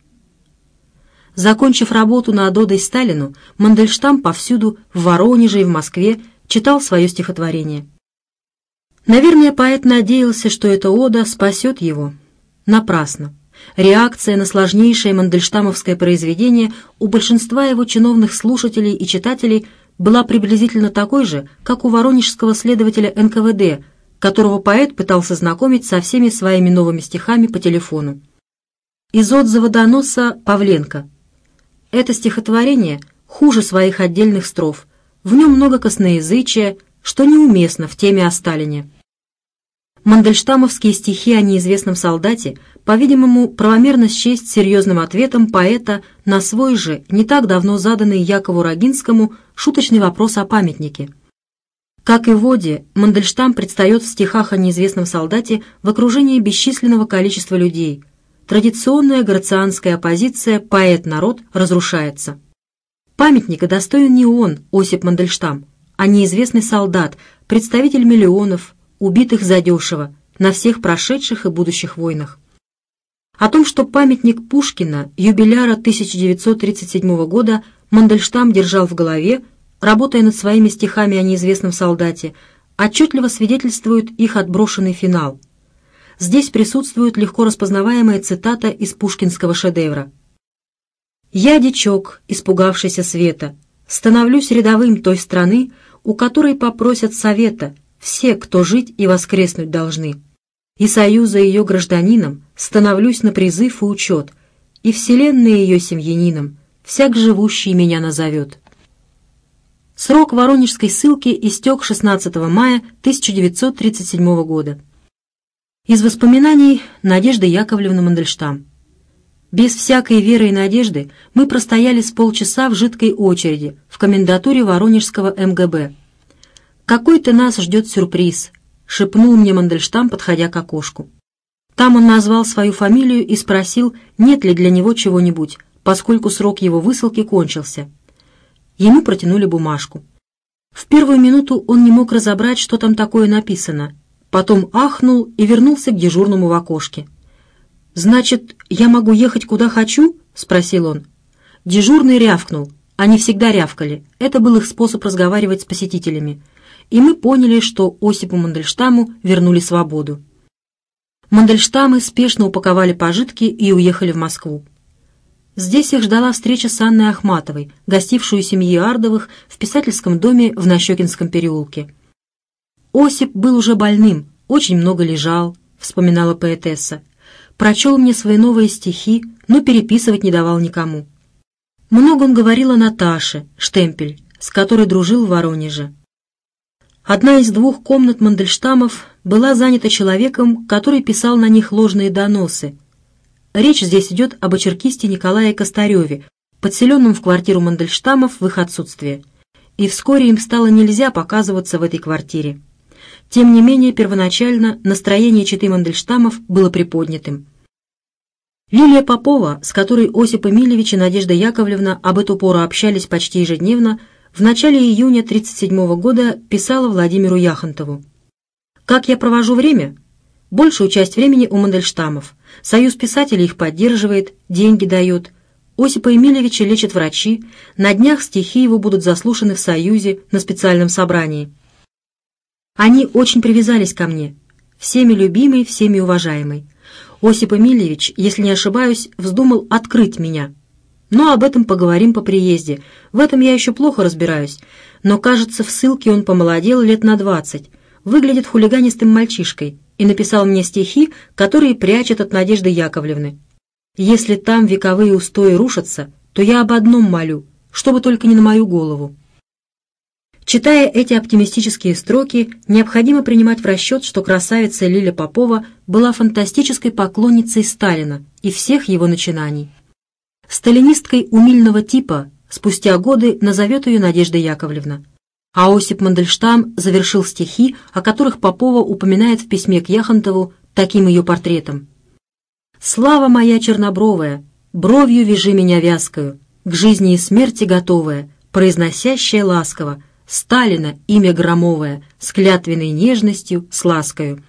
Закончив работу над Одой Сталину, Мандельштам повсюду, в Воронеже и в Москве, читал свое стихотворение. Наверное, поэт надеялся, что эта ода спасет его. Напрасно. Реакция на сложнейшее мандельштамовское произведение у большинства его чиновных слушателей и читателей – была приблизительно такой же, как у воронежского следователя НКВД, которого поэт пытался знакомить со всеми своими новыми стихами по телефону. Из отзыва доноса Павленко. Это стихотворение хуже своих отдельных строф. В нем много косноязычия, что неуместно в теме о Сталине. Мандельштамовские стихи о неизвестном солдате, по-видимому, правомерно счесть серьезным ответом поэта на свой же, не так давно заданный Якову Рогинскому, шуточный вопрос о памятнике. Как и Воде, Мандельштам предстает в стихах о неизвестном солдате в окружении бесчисленного количества людей. Традиционная грацианская оппозиция «поэт-народ» разрушается. Памятника достоин не он, Осип Мандельштам, а неизвестный солдат, представитель миллионов, убитых задешево на всех прошедших и будущих войнах. О том, что памятник Пушкина, юбиляра 1937 года, Мандельштам держал в голове, работая над своими стихами о неизвестном солдате, отчетливо свидетельствует их отброшенный финал. Здесь присутствует легко распознаваемая цитата из пушкинского шедевра. «Я дичок, испугавшийся света, становлюсь рядовым той страны, у которой попросят совета, все, кто жить и воскреснуть должны. И союза ее гражданином становлюсь на призыв и учет, и вселенная ее семьянином, всяк живущий меня назовет. Срок воронежской ссылки истек 16 мая 1937 года. Из воспоминаний Надежды Яковлевны Мандельштам. Без всякой веры и надежды мы простояли с полчаса в жидкой очереди в комендатуре Воронежского МГБ – какой ты нас ждет сюрприз», — шепнул мне Мандельштам, подходя к окошку. Там он назвал свою фамилию и спросил, нет ли для него чего-нибудь, поскольку срок его высылки кончился. Ему протянули бумажку. В первую минуту он не мог разобрать, что там такое написано. Потом ахнул и вернулся к дежурному в окошке. «Значит, я могу ехать куда хочу?» — спросил он. Дежурный рявкнул. Они всегда рявкали. Это был их способ разговаривать с посетителями — и мы поняли, что Осипу Мандельштаму вернули свободу. Мандельштамы спешно упаковали пожитки и уехали в Москву. Здесь их ждала встреча с Анной Ахматовой, гостившую семьи Ардовых в писательском доме в Нащекинском переулке. «Осип был уже больным, очень много лежал», — вспоминала поэтесса. «Прочел мне свои новые стихи, но переписывать не давал никому». Много он говорил о Наташе, штемпель, с которой дружил в Воронеже. Одна из двух комнат Мандельштамов была занята человеком, который писал на них ложные доносы. Речь здесь идет об очеркисте Николае Костареве, подселенном в квартиру Мандельштамов в их отсутствие. И вскоре им стало нельзя показываться в этой квартире. Тем не менее, первоначально настроение читы Мандельштамов было приподнятым. Лилия Попова, с которой Осип Эмильевич и Надежда Яковлевна об эту пору общались почти ежедневно, в начале июня 1937 года писала Владимиру Яхонтову. «Как я провожу время? Большую часть времени у Мандельштамов. Союз писателей их поддерживает, деньги дает. Осипа Емельевича лечат врачи. На днях стихи его будут заслушаны в Союзе на специальном собрании. Они очень привязались ко мне. Всеми любимый, всеми уважаемый. Осип Эмильевич, если не ошибаюсь, вздумал открыть меня». Но об этом поговорим по приезде. В этом я еще плохо разбираюсь. Но, кажется, в ссылке он помолодел лет на двадцать. Выглядит хулиганистым мальчишкой и написал мне стихи, которые прячет от Надежды Яковлевны. Если там вековые устои рушатся, то я об одном молю, чтобы только не на мою голову. Читая эти оптимистические строки, необходимо принимать в расчет, что красавица Лиля Попова была фантастической поклонницей Сталина и всех его начинаний. Сталинисткой умильного типа спустя годы назовет ее Надежда Яковлевна. А Осип Мандельштам завершил стихи, о которых Попова упоминает в письме к Яхонтову таким ее портретом. «Слава моя чернобровая, бровью вяжи меня вязкою, к жизни и смерти готовая, произносящая ласково, Сталина имя громовое, с клятвенной нежностью, с ласкою».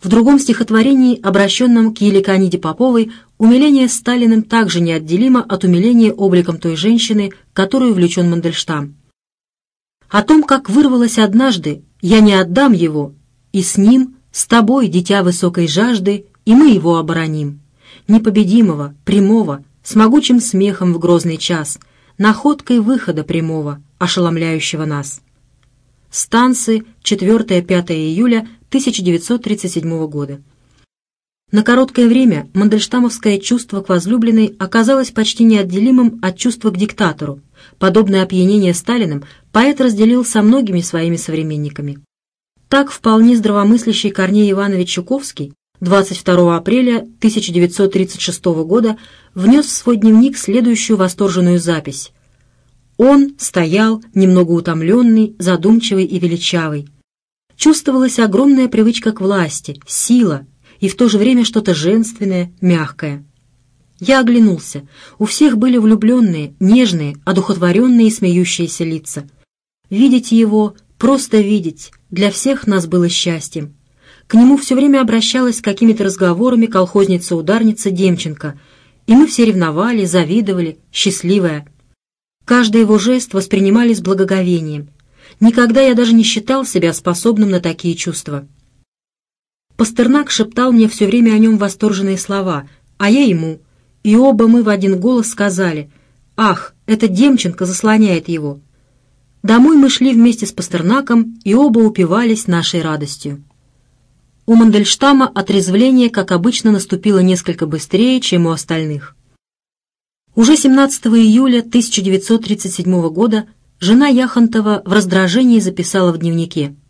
В другом стихотворении, обращенном к Еликаниде Поповой, Умиление Сталиным также неотделимо от умиления обликом той женщины, которую влечен Мандельштам. О том, как вырвалось однажды «Я не отдам его», и с ним, с тобой, дитя высокой жажды, и мы его обороним. Непобедимого, прямого, с могучим смехом в грозный час, находкой выхода прямого, ошеломляющего нас. Станцы 4-5 июля 1937 года. На короткое время мандельштамовское чувство к возлюбленной оказалось почти неотделимым от чувства к диктатору. Подобное опьянение Сталиным поэт разделил со многими своими современниками. Так вполне здравомыслящий Корней Иванович Чуковский 22 апреля 1936 года внес в свой дневник следующую восторженную запись. Он стоял, немного утомленный, задумчивый и величавый. Чувствовалась огромная привычка к власти, сила, и в то же время что-то женственное, мягкое. Я оглянулся. У всех были влюбленные, нежные, одухотворенные и смеющиеся лица. Видеть его, просто видеть, для всех нас было счастьем. К нему все время обращалась с какими-то разговорами колхозница-ударница Демченко, и мы все ревновали, завидовали, счастливая. Каждый его жест воспринимали с благоговением. Никогда я даже не считал себя способным на такие чувства. Пастернак шептал мне все время о нем восторженные слова, а я ему. И оба мы в один голос сказали «Ах, это Демченко заслоняет его». Домой мы шли вместе с Пастернаком и оба упивались нашей радостью. У Мандельштама отрезвление, как обычно, наступило несколько быстрее, чем у остальных. Уже 17 июля 1937 года жена Яхонтова в раздражении записала в дневнике –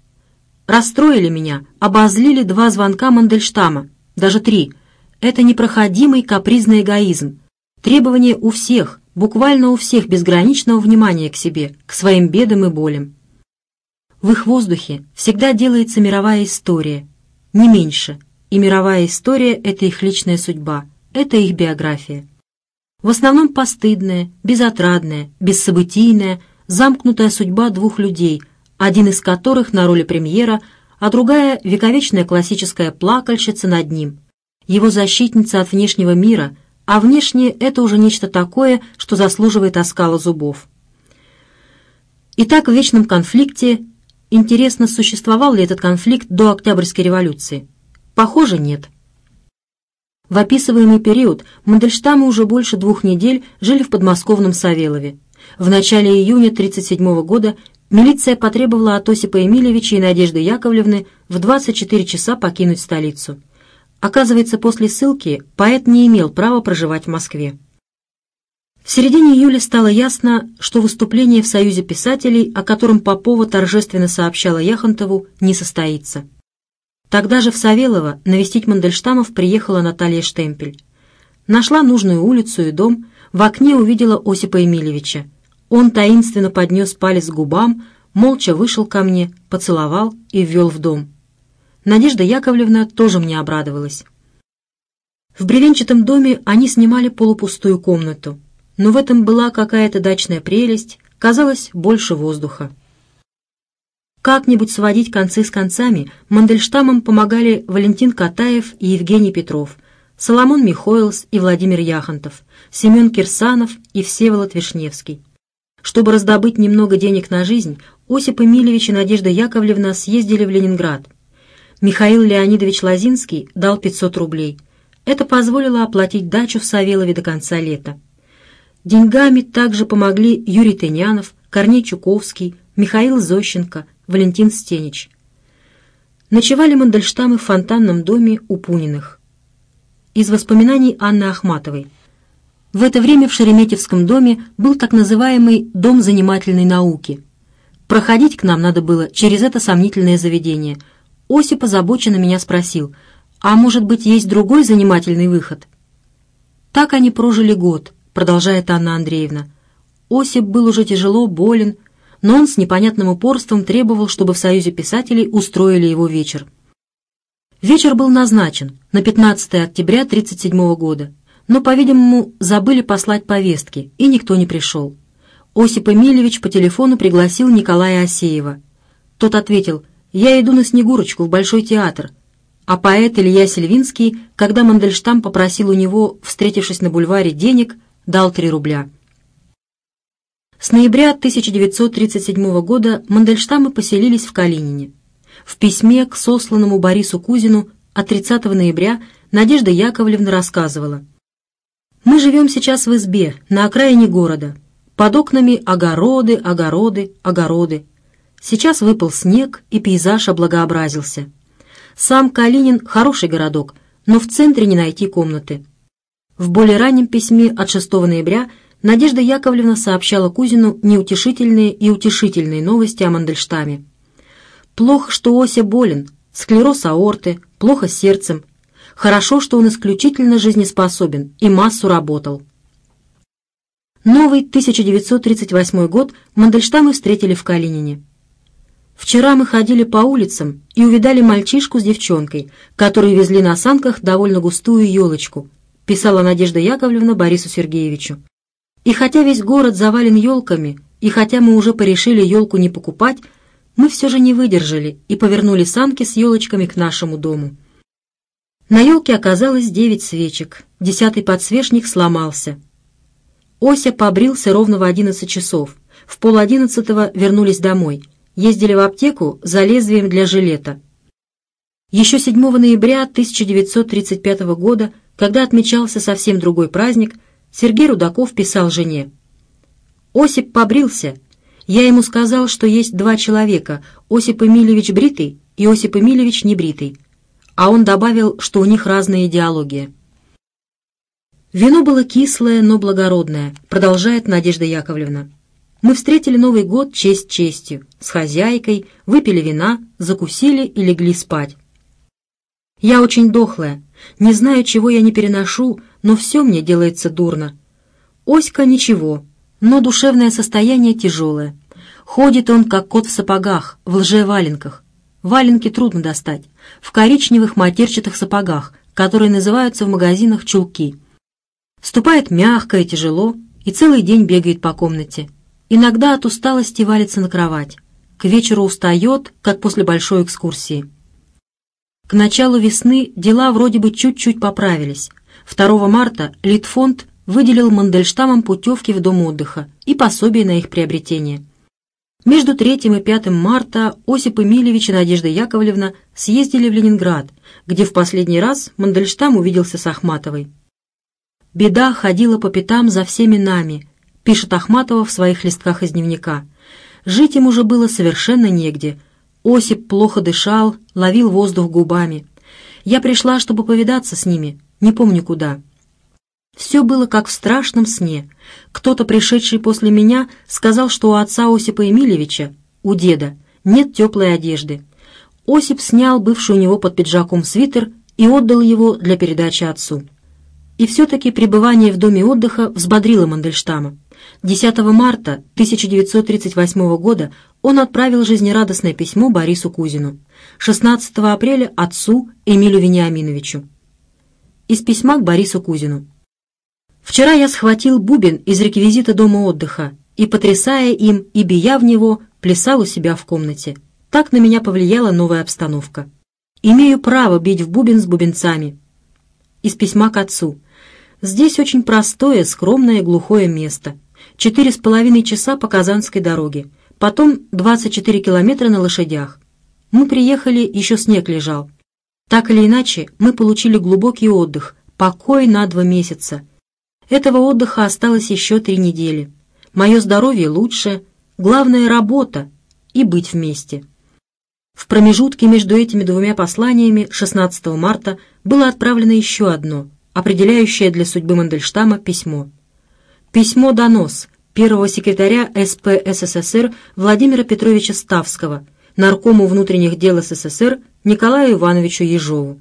расстроили меня, обозлили два звонка Мандельштама, даже три. Это непроходимый капризный эгоизм. Требование у всех, буквально у всех безграничного внимания к себе, к своим бедам и болям. В их воздухе всегда делается мировая история, не меньше. И мировая история – это их личная судьба, это их биография. В основном постыдная, безотрадная, бессобытийная, замкнутая судьба двух людей – один из которых на роли премьера, а другая — вековечная классическая плакальщица над ним, его защитница от внешнего мира, а внешне это уже нечто такое, что заслуживает оскала зубов. Итак, в вечном конфликте интересно, существовал ли этот конфликт до Октябрьской революции. Похоже, нет. В описываемый период Мандельштамы уже больше двух недель жили в подмосковном Савелове. В начале июня 1937 года Милиция потребовала от Осипа Емельевича и Надежды Яковлевны в 24 часа покинуть столицу. Оказывается, после ссылки поэт не имел права проживать в Москве. В середине июля стало ясно, что выступление в Союзе писателей, о котором Попова торжественно сообщала Яхонтову, не состоится. Тогда же в Савелово навестить Мандельштамов приехала Наталья Штемпель. Нашла нужную улицу и дом, в окне увидела Осипа Емельевича. Он таинственно поднес палец к губам, молча вышел ко мне, поцеловал и ввел в дом. Надежда Яковлевна тоже мне обрадовалась. В бревенчатом доме они снимали полупустую комнату, но в этом была какая-то дачная прелесть, казалось, больше воздуха. Как-нибудь сводить концы с концами Мандельштамам помогали Валентин Катаев и Евгений Петров, Соломон Михоэлс и Владимир Яхонтов, Семен Кирсанов и Всеволод Вишневский. Чтобы раздобыть немного денег на жизнь, Осип Эмильевич и Надежда Яковлевна съездили в Ленинград. Михаил Леонидович Лозинский дал 500 рублей. Это позволило оплатить дачу в Савелове до конца лета. Деньгами также помогли Юрий Тынянов, Корней Чуковский, Михаил Зощенко, Валентин Стенич. Ночевали Мандельштамы в фонтанном доме у Пуниных. Из воспоминаний Анны Ахматовой – в это время в Шереметьевском доме был так называемый «дом занимательной науки». Проходить к нам надо было через это сомнительное заведение. Осип озабоченно меня спросил, «А может быть, есть другой занимательный выход?» Так они прожили год, продолжает Анна Андреевна. Осип был уже тяжело болен, но он с непонятным упорством требовал, чтобы в Союзе писателей устроили его вечер. Вечер был назначен на 15 октября 1937 года но, по-видимому, забыли послать повестки, и никто не пришел. Осип Эмильевич по телефону пригласил Николая Асеева. Тот ответил, «Я иду на Снегурочку в Большой театр». А поэт Илья Сельвинский, когда Мандельштам попросил у него, встретившись на бульваре, денег, дал 3 рубля. С ноября 1937 года Мандельштамы поселились в Калинине. В письме к сосланному Борису Кузину от 30 ноября Надежда Яковлевна рассказывала – мы живем сейчас в избе, на окраине города. Под окнами огороды, огороды, огороды. Сейчас выпал снег, и пейзаж облагообразился. Сам Калинин – хороший городок, но в центре не найти комнаты. В более раннем письме от 6 ноября Надежда Яковлевна сообщала Кузину неутешительные и утешительные новости о Мандельштаме. «Плохо, что Ося болен, склероз аорты, плохо с сердцем, Хорошо, что он исключительно жизнеспособен и массу работал. Новый 1938 год Мандельштамы встретили в Калинине. Вчера мы ходили по улицам и увидали мальчишку с девчонкой, которые везли на санках довольно густую елочку, писала Надежда Яковлевна Борису Сергеевичу. И хотя весь город завален елками, и хотя мы уже порешили елку не покупать, мы все же не выдержали и повернули санки с елочками к нашему дому. На елке оказалось девять свечек. Десятый подсвечник сломался. Ося побрился ровно в одиннадцать часов. В пол одиннадцатого вернулись домой. Ездили в аптеку за лезвием для жилета. Еще 7 ноября 1935 года, когда отмечался совсем другой праздник, Сергей Рудаков писал жене. «Осип побрился. Я ему сказал, что есть два человека, Осип Эмильевич бритый и Осип Эмильевич небритый а он добавил, что у них разные идеологии. «Вино было кислое, но благородное», — продолжает Надежда Яковлевна. «Мы встретили Новый год честь честью, с хозяйкой, выпили вина, закусили и легли спать. Я очень дохлая, не знаю, чего я не переношу, но все мне делается дурно. Оська ничего, но душевное состояние тяжелое. Ходит он, как кот в сапогах, в лжеваленках валенки трудно достать, в коричневых матерчатых сапогах, которые называются в магазинах чулки. Ступает мягко и тяжело, и целый день бегает по комнате. Иногда от усталости валится на кровать. К вечеру устает, как после большой экскурсии. К началу весны дела вроде бы чуть-чуть поправились. 2 марта Литфонд выделил Мандельштамам путевки в дом отдыха и пособие на их приобретение – между 3 и 5 марта Осип Эмильевич и Надежда Яковлевна съездили в Ленинград, где в последний раз Мандельштам увиделся с Ахматовой. «Беда ходила по пятам за всеми нами», — пишет Ахматова в своих листках из дневника. «Жить им уже было совершенно негде. Осип плохо дышал, ловил воздух губами. Я пришла, чтобы повидаться с ними, не помню куда. Все было как в страшном сне. Кто-то, пришедший после меня, сказал, что у отца Осипа Емельевича, у деда, нет теплой одежды. Осип снял бывший у него под пиджаком свитер и отдал его для передачи отцу. И все-таки пребывание в доме отдыха взбодрило Мандельштама. 10 марта 1938 года он отправил жизнерадостное письмо Борису Кузину, 16 апреля отцу Эмилю Вениаминовичу. Из письма к Борису Кузину. Вчера я схватил бубен из реквизита дома отдыха и, потрясая им и бия в него, плясал у себя в комнате. Так на меня повлияла новая обстановка. Имею право бить в бубен с бубенцами. Из письма к отцу. Здесь очень простое, скромное, глухое место. Четыре с половиной часа по Казанской дороге. Потом 24 километра на лошадях. Мы приехали, еще снег лежал. Так или иначе, мы получили глубокий отдых, покой на два месяца – этого отдыха осталось еще три недели. Мое здоровье лучше, главное — работа и быть вместе. В промежутке между этими двумя посланиями 16 марта было отправлено еще одно, определяющее для судьбы Мандельштама письмо. Письмо-донос первого секретаря СП СССР Владимира Петровича Ставского, наркому внутренних дел СССР Николаю Ивановичу Ежову.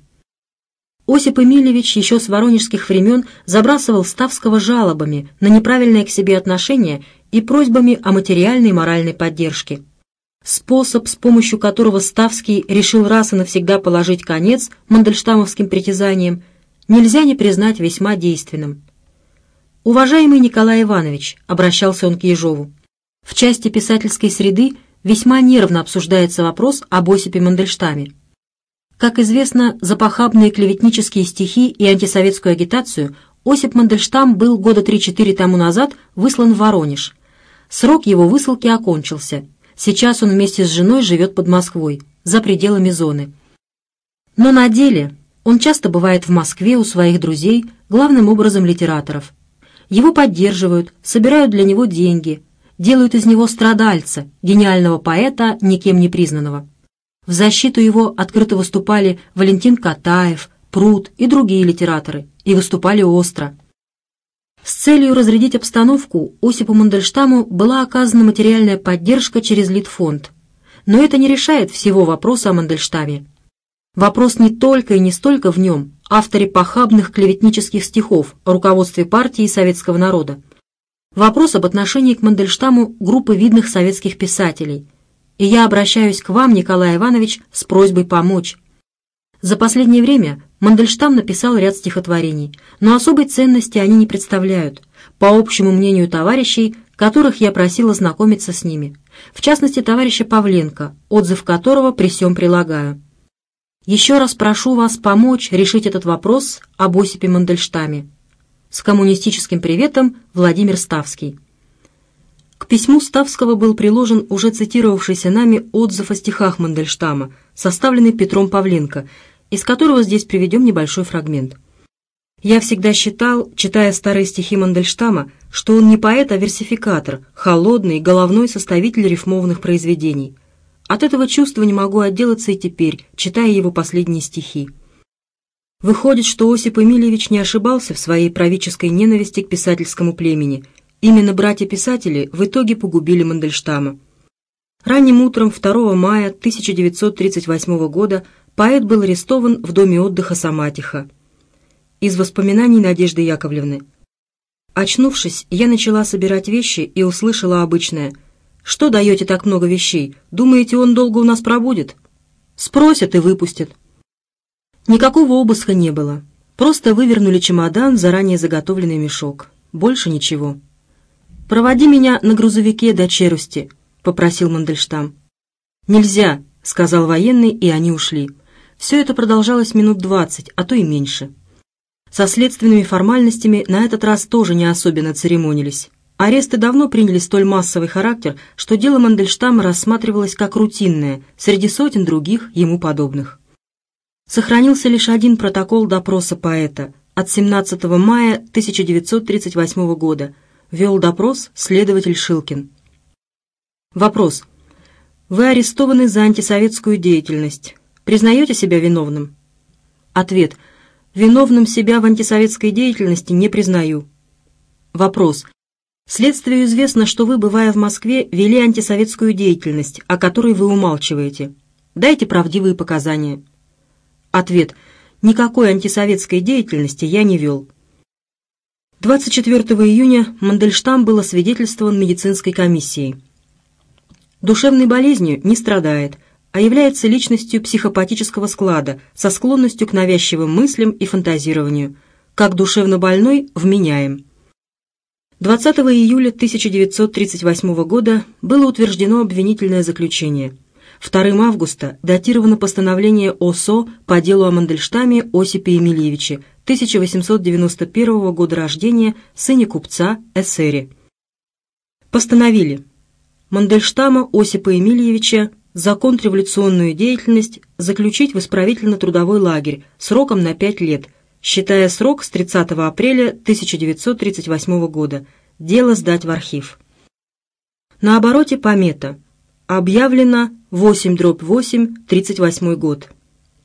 Осип Эмильевич еще с воронежских времен забрасывал Ставского жалобами на неправильное к себе отношение и просьбами о материальной и моральной поддержке. Способ, с помощью которого Ставский решил раз и навсегда положить конец мандельштамовским притязаниям, нельзя не признать весьма действенным. «Уважаемый Николай Иванович», — обращался он к Ежову, — «в части писательской среды весьма нервно обсуждается вопрос об Осипе Мандельштаме. Как известно, за похабные клеветнические стихи и антисоветскую агитацию Осип Мандельштам был года 3-4 тому назад выслан в Воронеж. Срок его высылки окончился. Сейчас он вместе с женой живет под Москвой, за пределами зоны. Но на деле он часто бывает в Москве у своих друзей, главным образом литераторов. Его поддерживают, собирают для него деньги, делают из него страдальца, гениального поэта, никем не признанного. В защиту его открыто выступали Валентин Катаев, Пруд и другие литераторы, и выступали остро. С целью разрядить обстановку Осипу Мандельштаму была оказана материальная поддержка через Литфонд. Но это не решает всего вопроса о Мандельштаме. Вопрос не только и не столько в нем, авторе похабных клеветнических стихов о руководстве партии и советского народа. Вопрос об отношении к Мандельштаму группы видных советских писателей – и я обращаюсь к вам, Николай Иванович, с просьбой помочь. За последнее время Мандельштам написал ряд стихотворений, но особой ценности они не представляют, по общему мнению товарищей, которых я просила знакомиться с ними, в частности товарища Павленко, отзыв которого при всем прилагаю. Еще раз прошу вас помочь решить этот вопрос об Осипе Мандельштаме. С коммунистическим приветом Владимир Ставский. К письму Ставского был приложен уже цитировавшийся нами отзыв о стихах Мандельштама, составленный Петром Павленко, из которого здесь приведем небольшой фрагмент. «Я всегда считал, читая старые стихи Мандельштама, что он не поэт, а версификатор, холодный, головной составитель рифмованных произведений. От этого чувства не могу отделаться и теперь, читая его последние стихи». Выходит, что Осип Эмильевич не ошибался в своей правительской ненависти к писательскому племени – Именно братья-писатели в итоге погубили Мандельштама. Ранним утром 2 мая 1938 года поэт был арестован в доме отдыха Саматиха. Из воспоминаний Надежды Яковлевны. «Очнувшись, я начала собирать вещи и услышала обычное. «Что даете так много вещей? Думаете, он долго у нас пробудет?» «Спросят и выпустят». Никакого обыска не было. Просто вывернули чемодан в заранее заготовленный мешок. Больше ничего. «Проводи меня на грузовике до Черусти», — попросил Мандельштам. «Нельзя», — сказал военный, и они ушли. Все это продолжалось минут двадцать, а то и меньше. Со следственными формальностями на этот раз тоже не особенно церемонились. Аресты давно приняли столь массовый характер, что дело Мандельштама рассматривалось как рутинное, среди сотен других ему подобных. Сохранился лишь один протокол допроса поэта от 17 мая 1938 года – вел допрос следователь Шилкин. Вопрос. Вы арестованы за антисоветскую деятельность. Признаете себя виновным? Ответ. Виновным себя в антисоветской деятельности не признаю. Вопрос. Следствию известно, что вы, бывая в Москве, вели антисоветскую деятельность, о которой вы умалчиваете. Дайте правдивые показания. Ответ. Никакой антисоветской деятельности я не вел. 24 июня Мандельштам был освидетельствован медицинской комиссией. Душевной болезнью не страдает, а является личностью психопатического склада со склонностью к навязчивым мыслям и фантазированию. Как душевно больной вменяем. 20 июля 1938 года было утверждено обвинительное заключение. 2 августа датировано постановление ОСО по делу о Мандельштаме Осипе Емельевиче – 1891 года рождения, сыне купца Эссери. Постановили Мандельштама Осипа Эмильевича за контрреволюционную деятельность заключить в исправительно-трудовой лагерь сроком на 5 лет, считая срок с 30 апреля 1938 года, дело сдать в архив. На обороте помета «Объявлено 8-8, 38 год»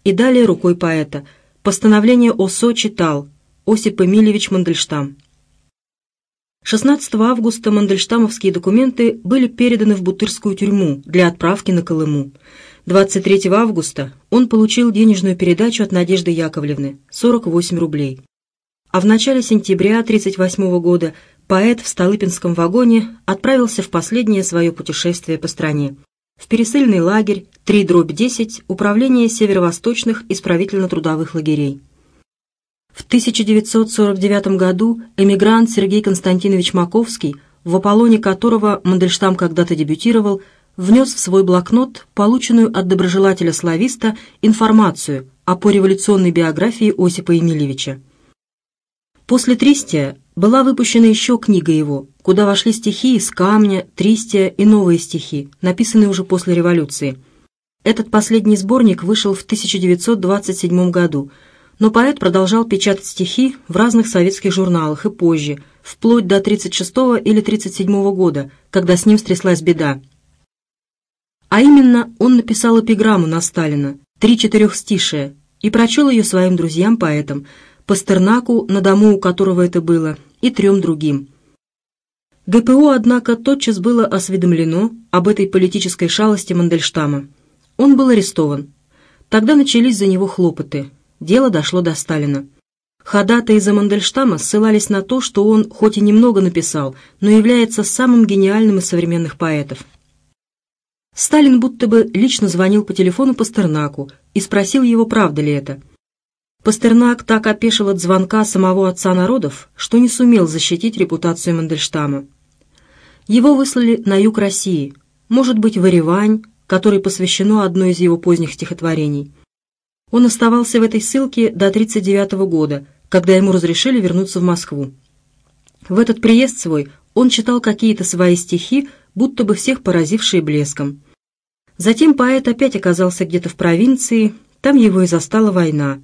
и далее рукой поэта – Постановление ОСО читал Осип Эмильевич Мандельштам. 16 августа мандельштамовские документы были переданы в Бутырскую тюрьму для отправки на Колыму. 23 августа он получил денежную передачу от Надежды Яковлевны – 48 рублей. А в начале сентября 1938 года поэт в Столыпинском вагоне отправился в последнее свое путешествие по стране – в пересыльный лагерь 3-10 Управление северо-восточных исправительно-трудовых лагерей. В 1949 году эмигрант Сергей Константинович Маковский, в Аполлоне которого Мандельштам когда-то дебютировал, внес в свой блокнот, полученную от доброжелателя-слависта, информацию о пореволюционной биографии Осипа Емельевича. После Тристия была выпущена еще книга его куда вошли стихи из «Камня», «Тристия» и новые стихи, написанные уже после революции. Этот последний сборник вышел в 1927 году, но поэт продолжал печатать стихи в разных советских журналах и позже, вплоть до 1936 или 1937 года, когда с ним стряслась беда. А именно, он написал эпиграмму на Сталина, три четырехстишие, и прочел ее своим друзьям-поэтам, Пастернаку, на дому у которого это было, и трем другим – ГПУ, однако, тотчас было осведомлено об этой политической шалости Мандельштама. Он был арестован. Тогда начались за него хлопоты. Дело дошло до Сталина. Ходатай за Мандельштама ссылались на то, что он хоть и немного написал, но является самым гениальным из современных поэтов. Сталин будто бы лично звонил по телефону Пастернаку и спросил его, правда ли это. Пастернак так опешил от звонка самого отца народов, что не сумел защитить репутацию Мандельштама. Его выслали на юг России, может быть, в Иревань, который посвящено одно из его поздних стихотворений. Он оставался в этой ссылке до 1939 года, когда ему разрешили вернуться в Москву. В этот приезд свой он читал какие-то свои стихи, будто бы всех поразившие блеском. Затем поэт опять оказался где-то в провинции, там его и застала война.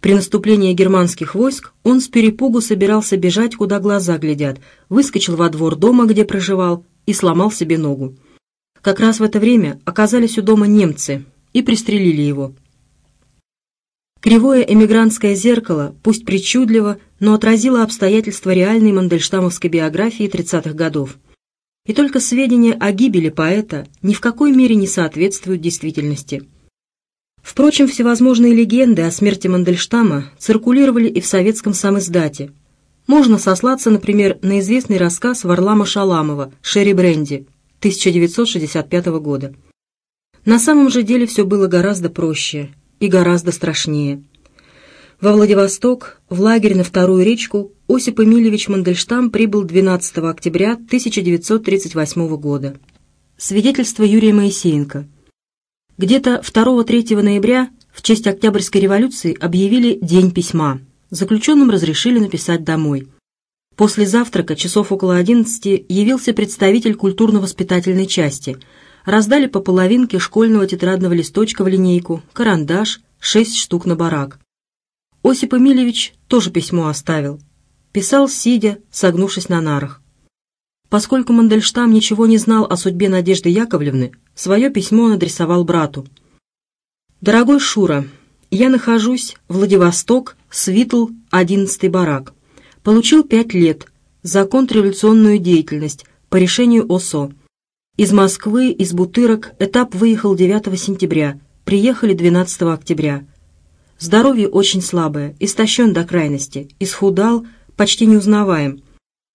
При наступлении германских войск он с перепугу собирался бежать, куда глаза глядят, выскочил во двор дома, где проживал, и сломал себе ногу. Как раз в это время оказались у дома немцы и пристрелили его. Кривое эмигрантское зеркало, пусть причудливо, но отразило обстоятельства реальной мандельштамовской биографии 30-х годов. И только сведения о гибели поэта ни в какой мере не соответствуют действительности – Впрочем, всевозможные легенды о смерти Мандельштама циркулировали и в советском самиздате. Можно сослаться, например, на известный рассказ Варлама Шаламова «Шерри Бренди» 1965 года. На самом же деле все было гораздо проще и гораздо страшнее. Во Владивосток, в лагерь на Вторую речку, Осип Эмильевич Мандельштам прибыл 12 октября 1938 года. Свидетельство Юрия Моисеенко – где-то 2-3 ноября в честь Октябрьской революции объявили День письма. Заключенным разрешили написать домой. После завтрака, часов около 11, явился представитель культурно-воспитательной части. Раздали по половинке школьного тетрадного листочка в линейку, карандаш, 6 штук на барак. Осип Эмильевич тоже письмо оставил. Писал, сидя, согнувшись на нарах. Поскольку Мандельштам ничего не знал о судьбе Надежды Яковлевны, свое письмо он адресовал брату. «Дорогой Шура, я нахожусь в Владивосток, Свитл, 11-й барак. Получил пять лет за контрреволюционную деятельность по решению ОСО. Из Москвы, из Бутырок этап выехал 9 сентября, приехали 12 октября. Здоровье очень слабое, истощен до крайности, исхудал, почти неузнаваем.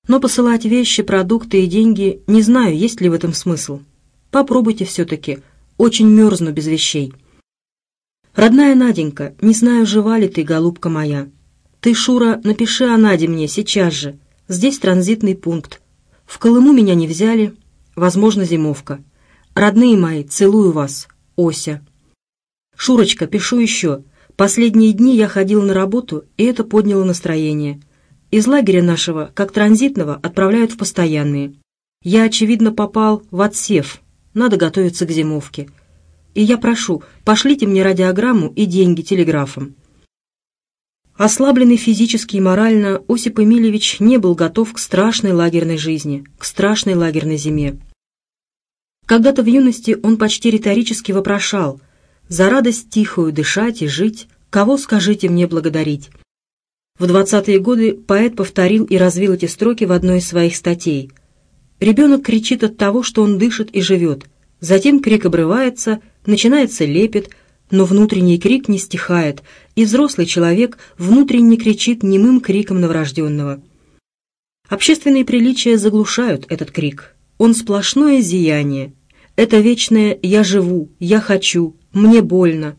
Но посылать вещи, продукты и деньги, не знаю, есть ли в этом смысл. Попробуйте все-таки. Очень мерзну без вещей. Родная Наденька, не знаю, жива ли ты, голубка моя. Ты, Шура, напиши о Наде мне сейчас же. Здесь транзитный пункт. В Колыму меня не взяли. Возможно, зимовка. Родные мои, целую вас. Ося. Шурочка, пишу еще. Последние дни я ходил на работу, и это подняло настроение. Из лагеря нашего, как транзитного, отправляют в постоянные. Я, очевидно, попал в отсев, надо готовиться к зимовке. И я прошу, пошлите мне радиограмму и деньги телеграфом». Ослабленный физически и морально, Осип Эмильевич не был готов к страшной лагерной жизни, к страшной лагерной зиме. Когда-то в юности он почти риторически вопрошал «За радость тихую дышать и жить, кого скажите мне благодарить?» В двадцатые годы поэт повторил и развил эти строки в одной из своих статей – Ребенок кричит от того, что он дышит и живет. Затем крик обрывается, начинается лепет, но внутренний крик не стихает, и взрослый человек внутренне кричит немым криком новорожденного. Общественные приличия заглушают этот крик. Он сплошное зияние. Это вечное «я живу», «я хочу», «мне больно».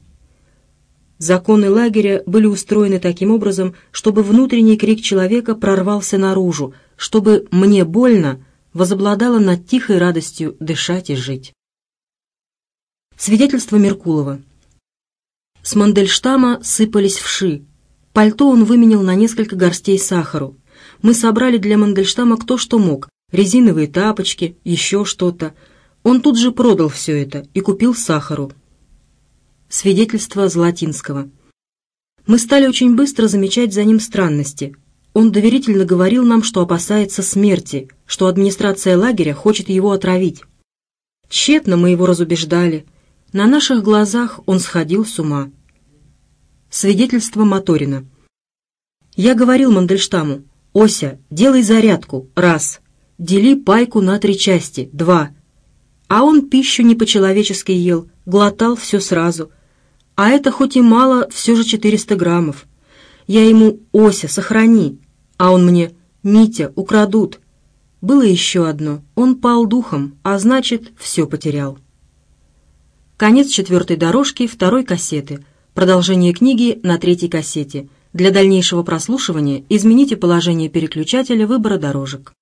Законы лагеря были устроены таким образом, чтобы внутренний крик человека прорвался наружу, чтобы «мне больно» возобладала над тихой радостью дышать и жить. Свидетельство Меркулова. С Мандельштама сыпались вши. Пальто он выменил на несколько горстей сахару. Мы собрали для Мандельштама кто что мог. Резиновые тапочки, еще что-то. Он тут же продал все это и купил сахару. Свидетельство Златинского. Мы стали очень быстро замечать за ним странности. Он доверительно говорил нам, что опасается смерти, что администрация лагеря хочет его отравить. Тщетно мы его разубеждали. На наших глазах он сходил с ума. Свидетельство Моторина. Я говорил Мандельштаму, «Ося, делай зарядку, раз. Дели пайку на три части, два. А он пищу не по-человечески ел, глотал все сразу. А это хоть и мало, все же 400 граммов. Я ему, Ося, сохрани, а он мне «Митя, украдут». Было еще одно. Он пал духом, а значит, все потерял. Конец четвертой дорожки второй кассеты. Продолжение книги на третьей кассете. Для дальнейшего прослушивания измените положение переключателя выбора дорожек.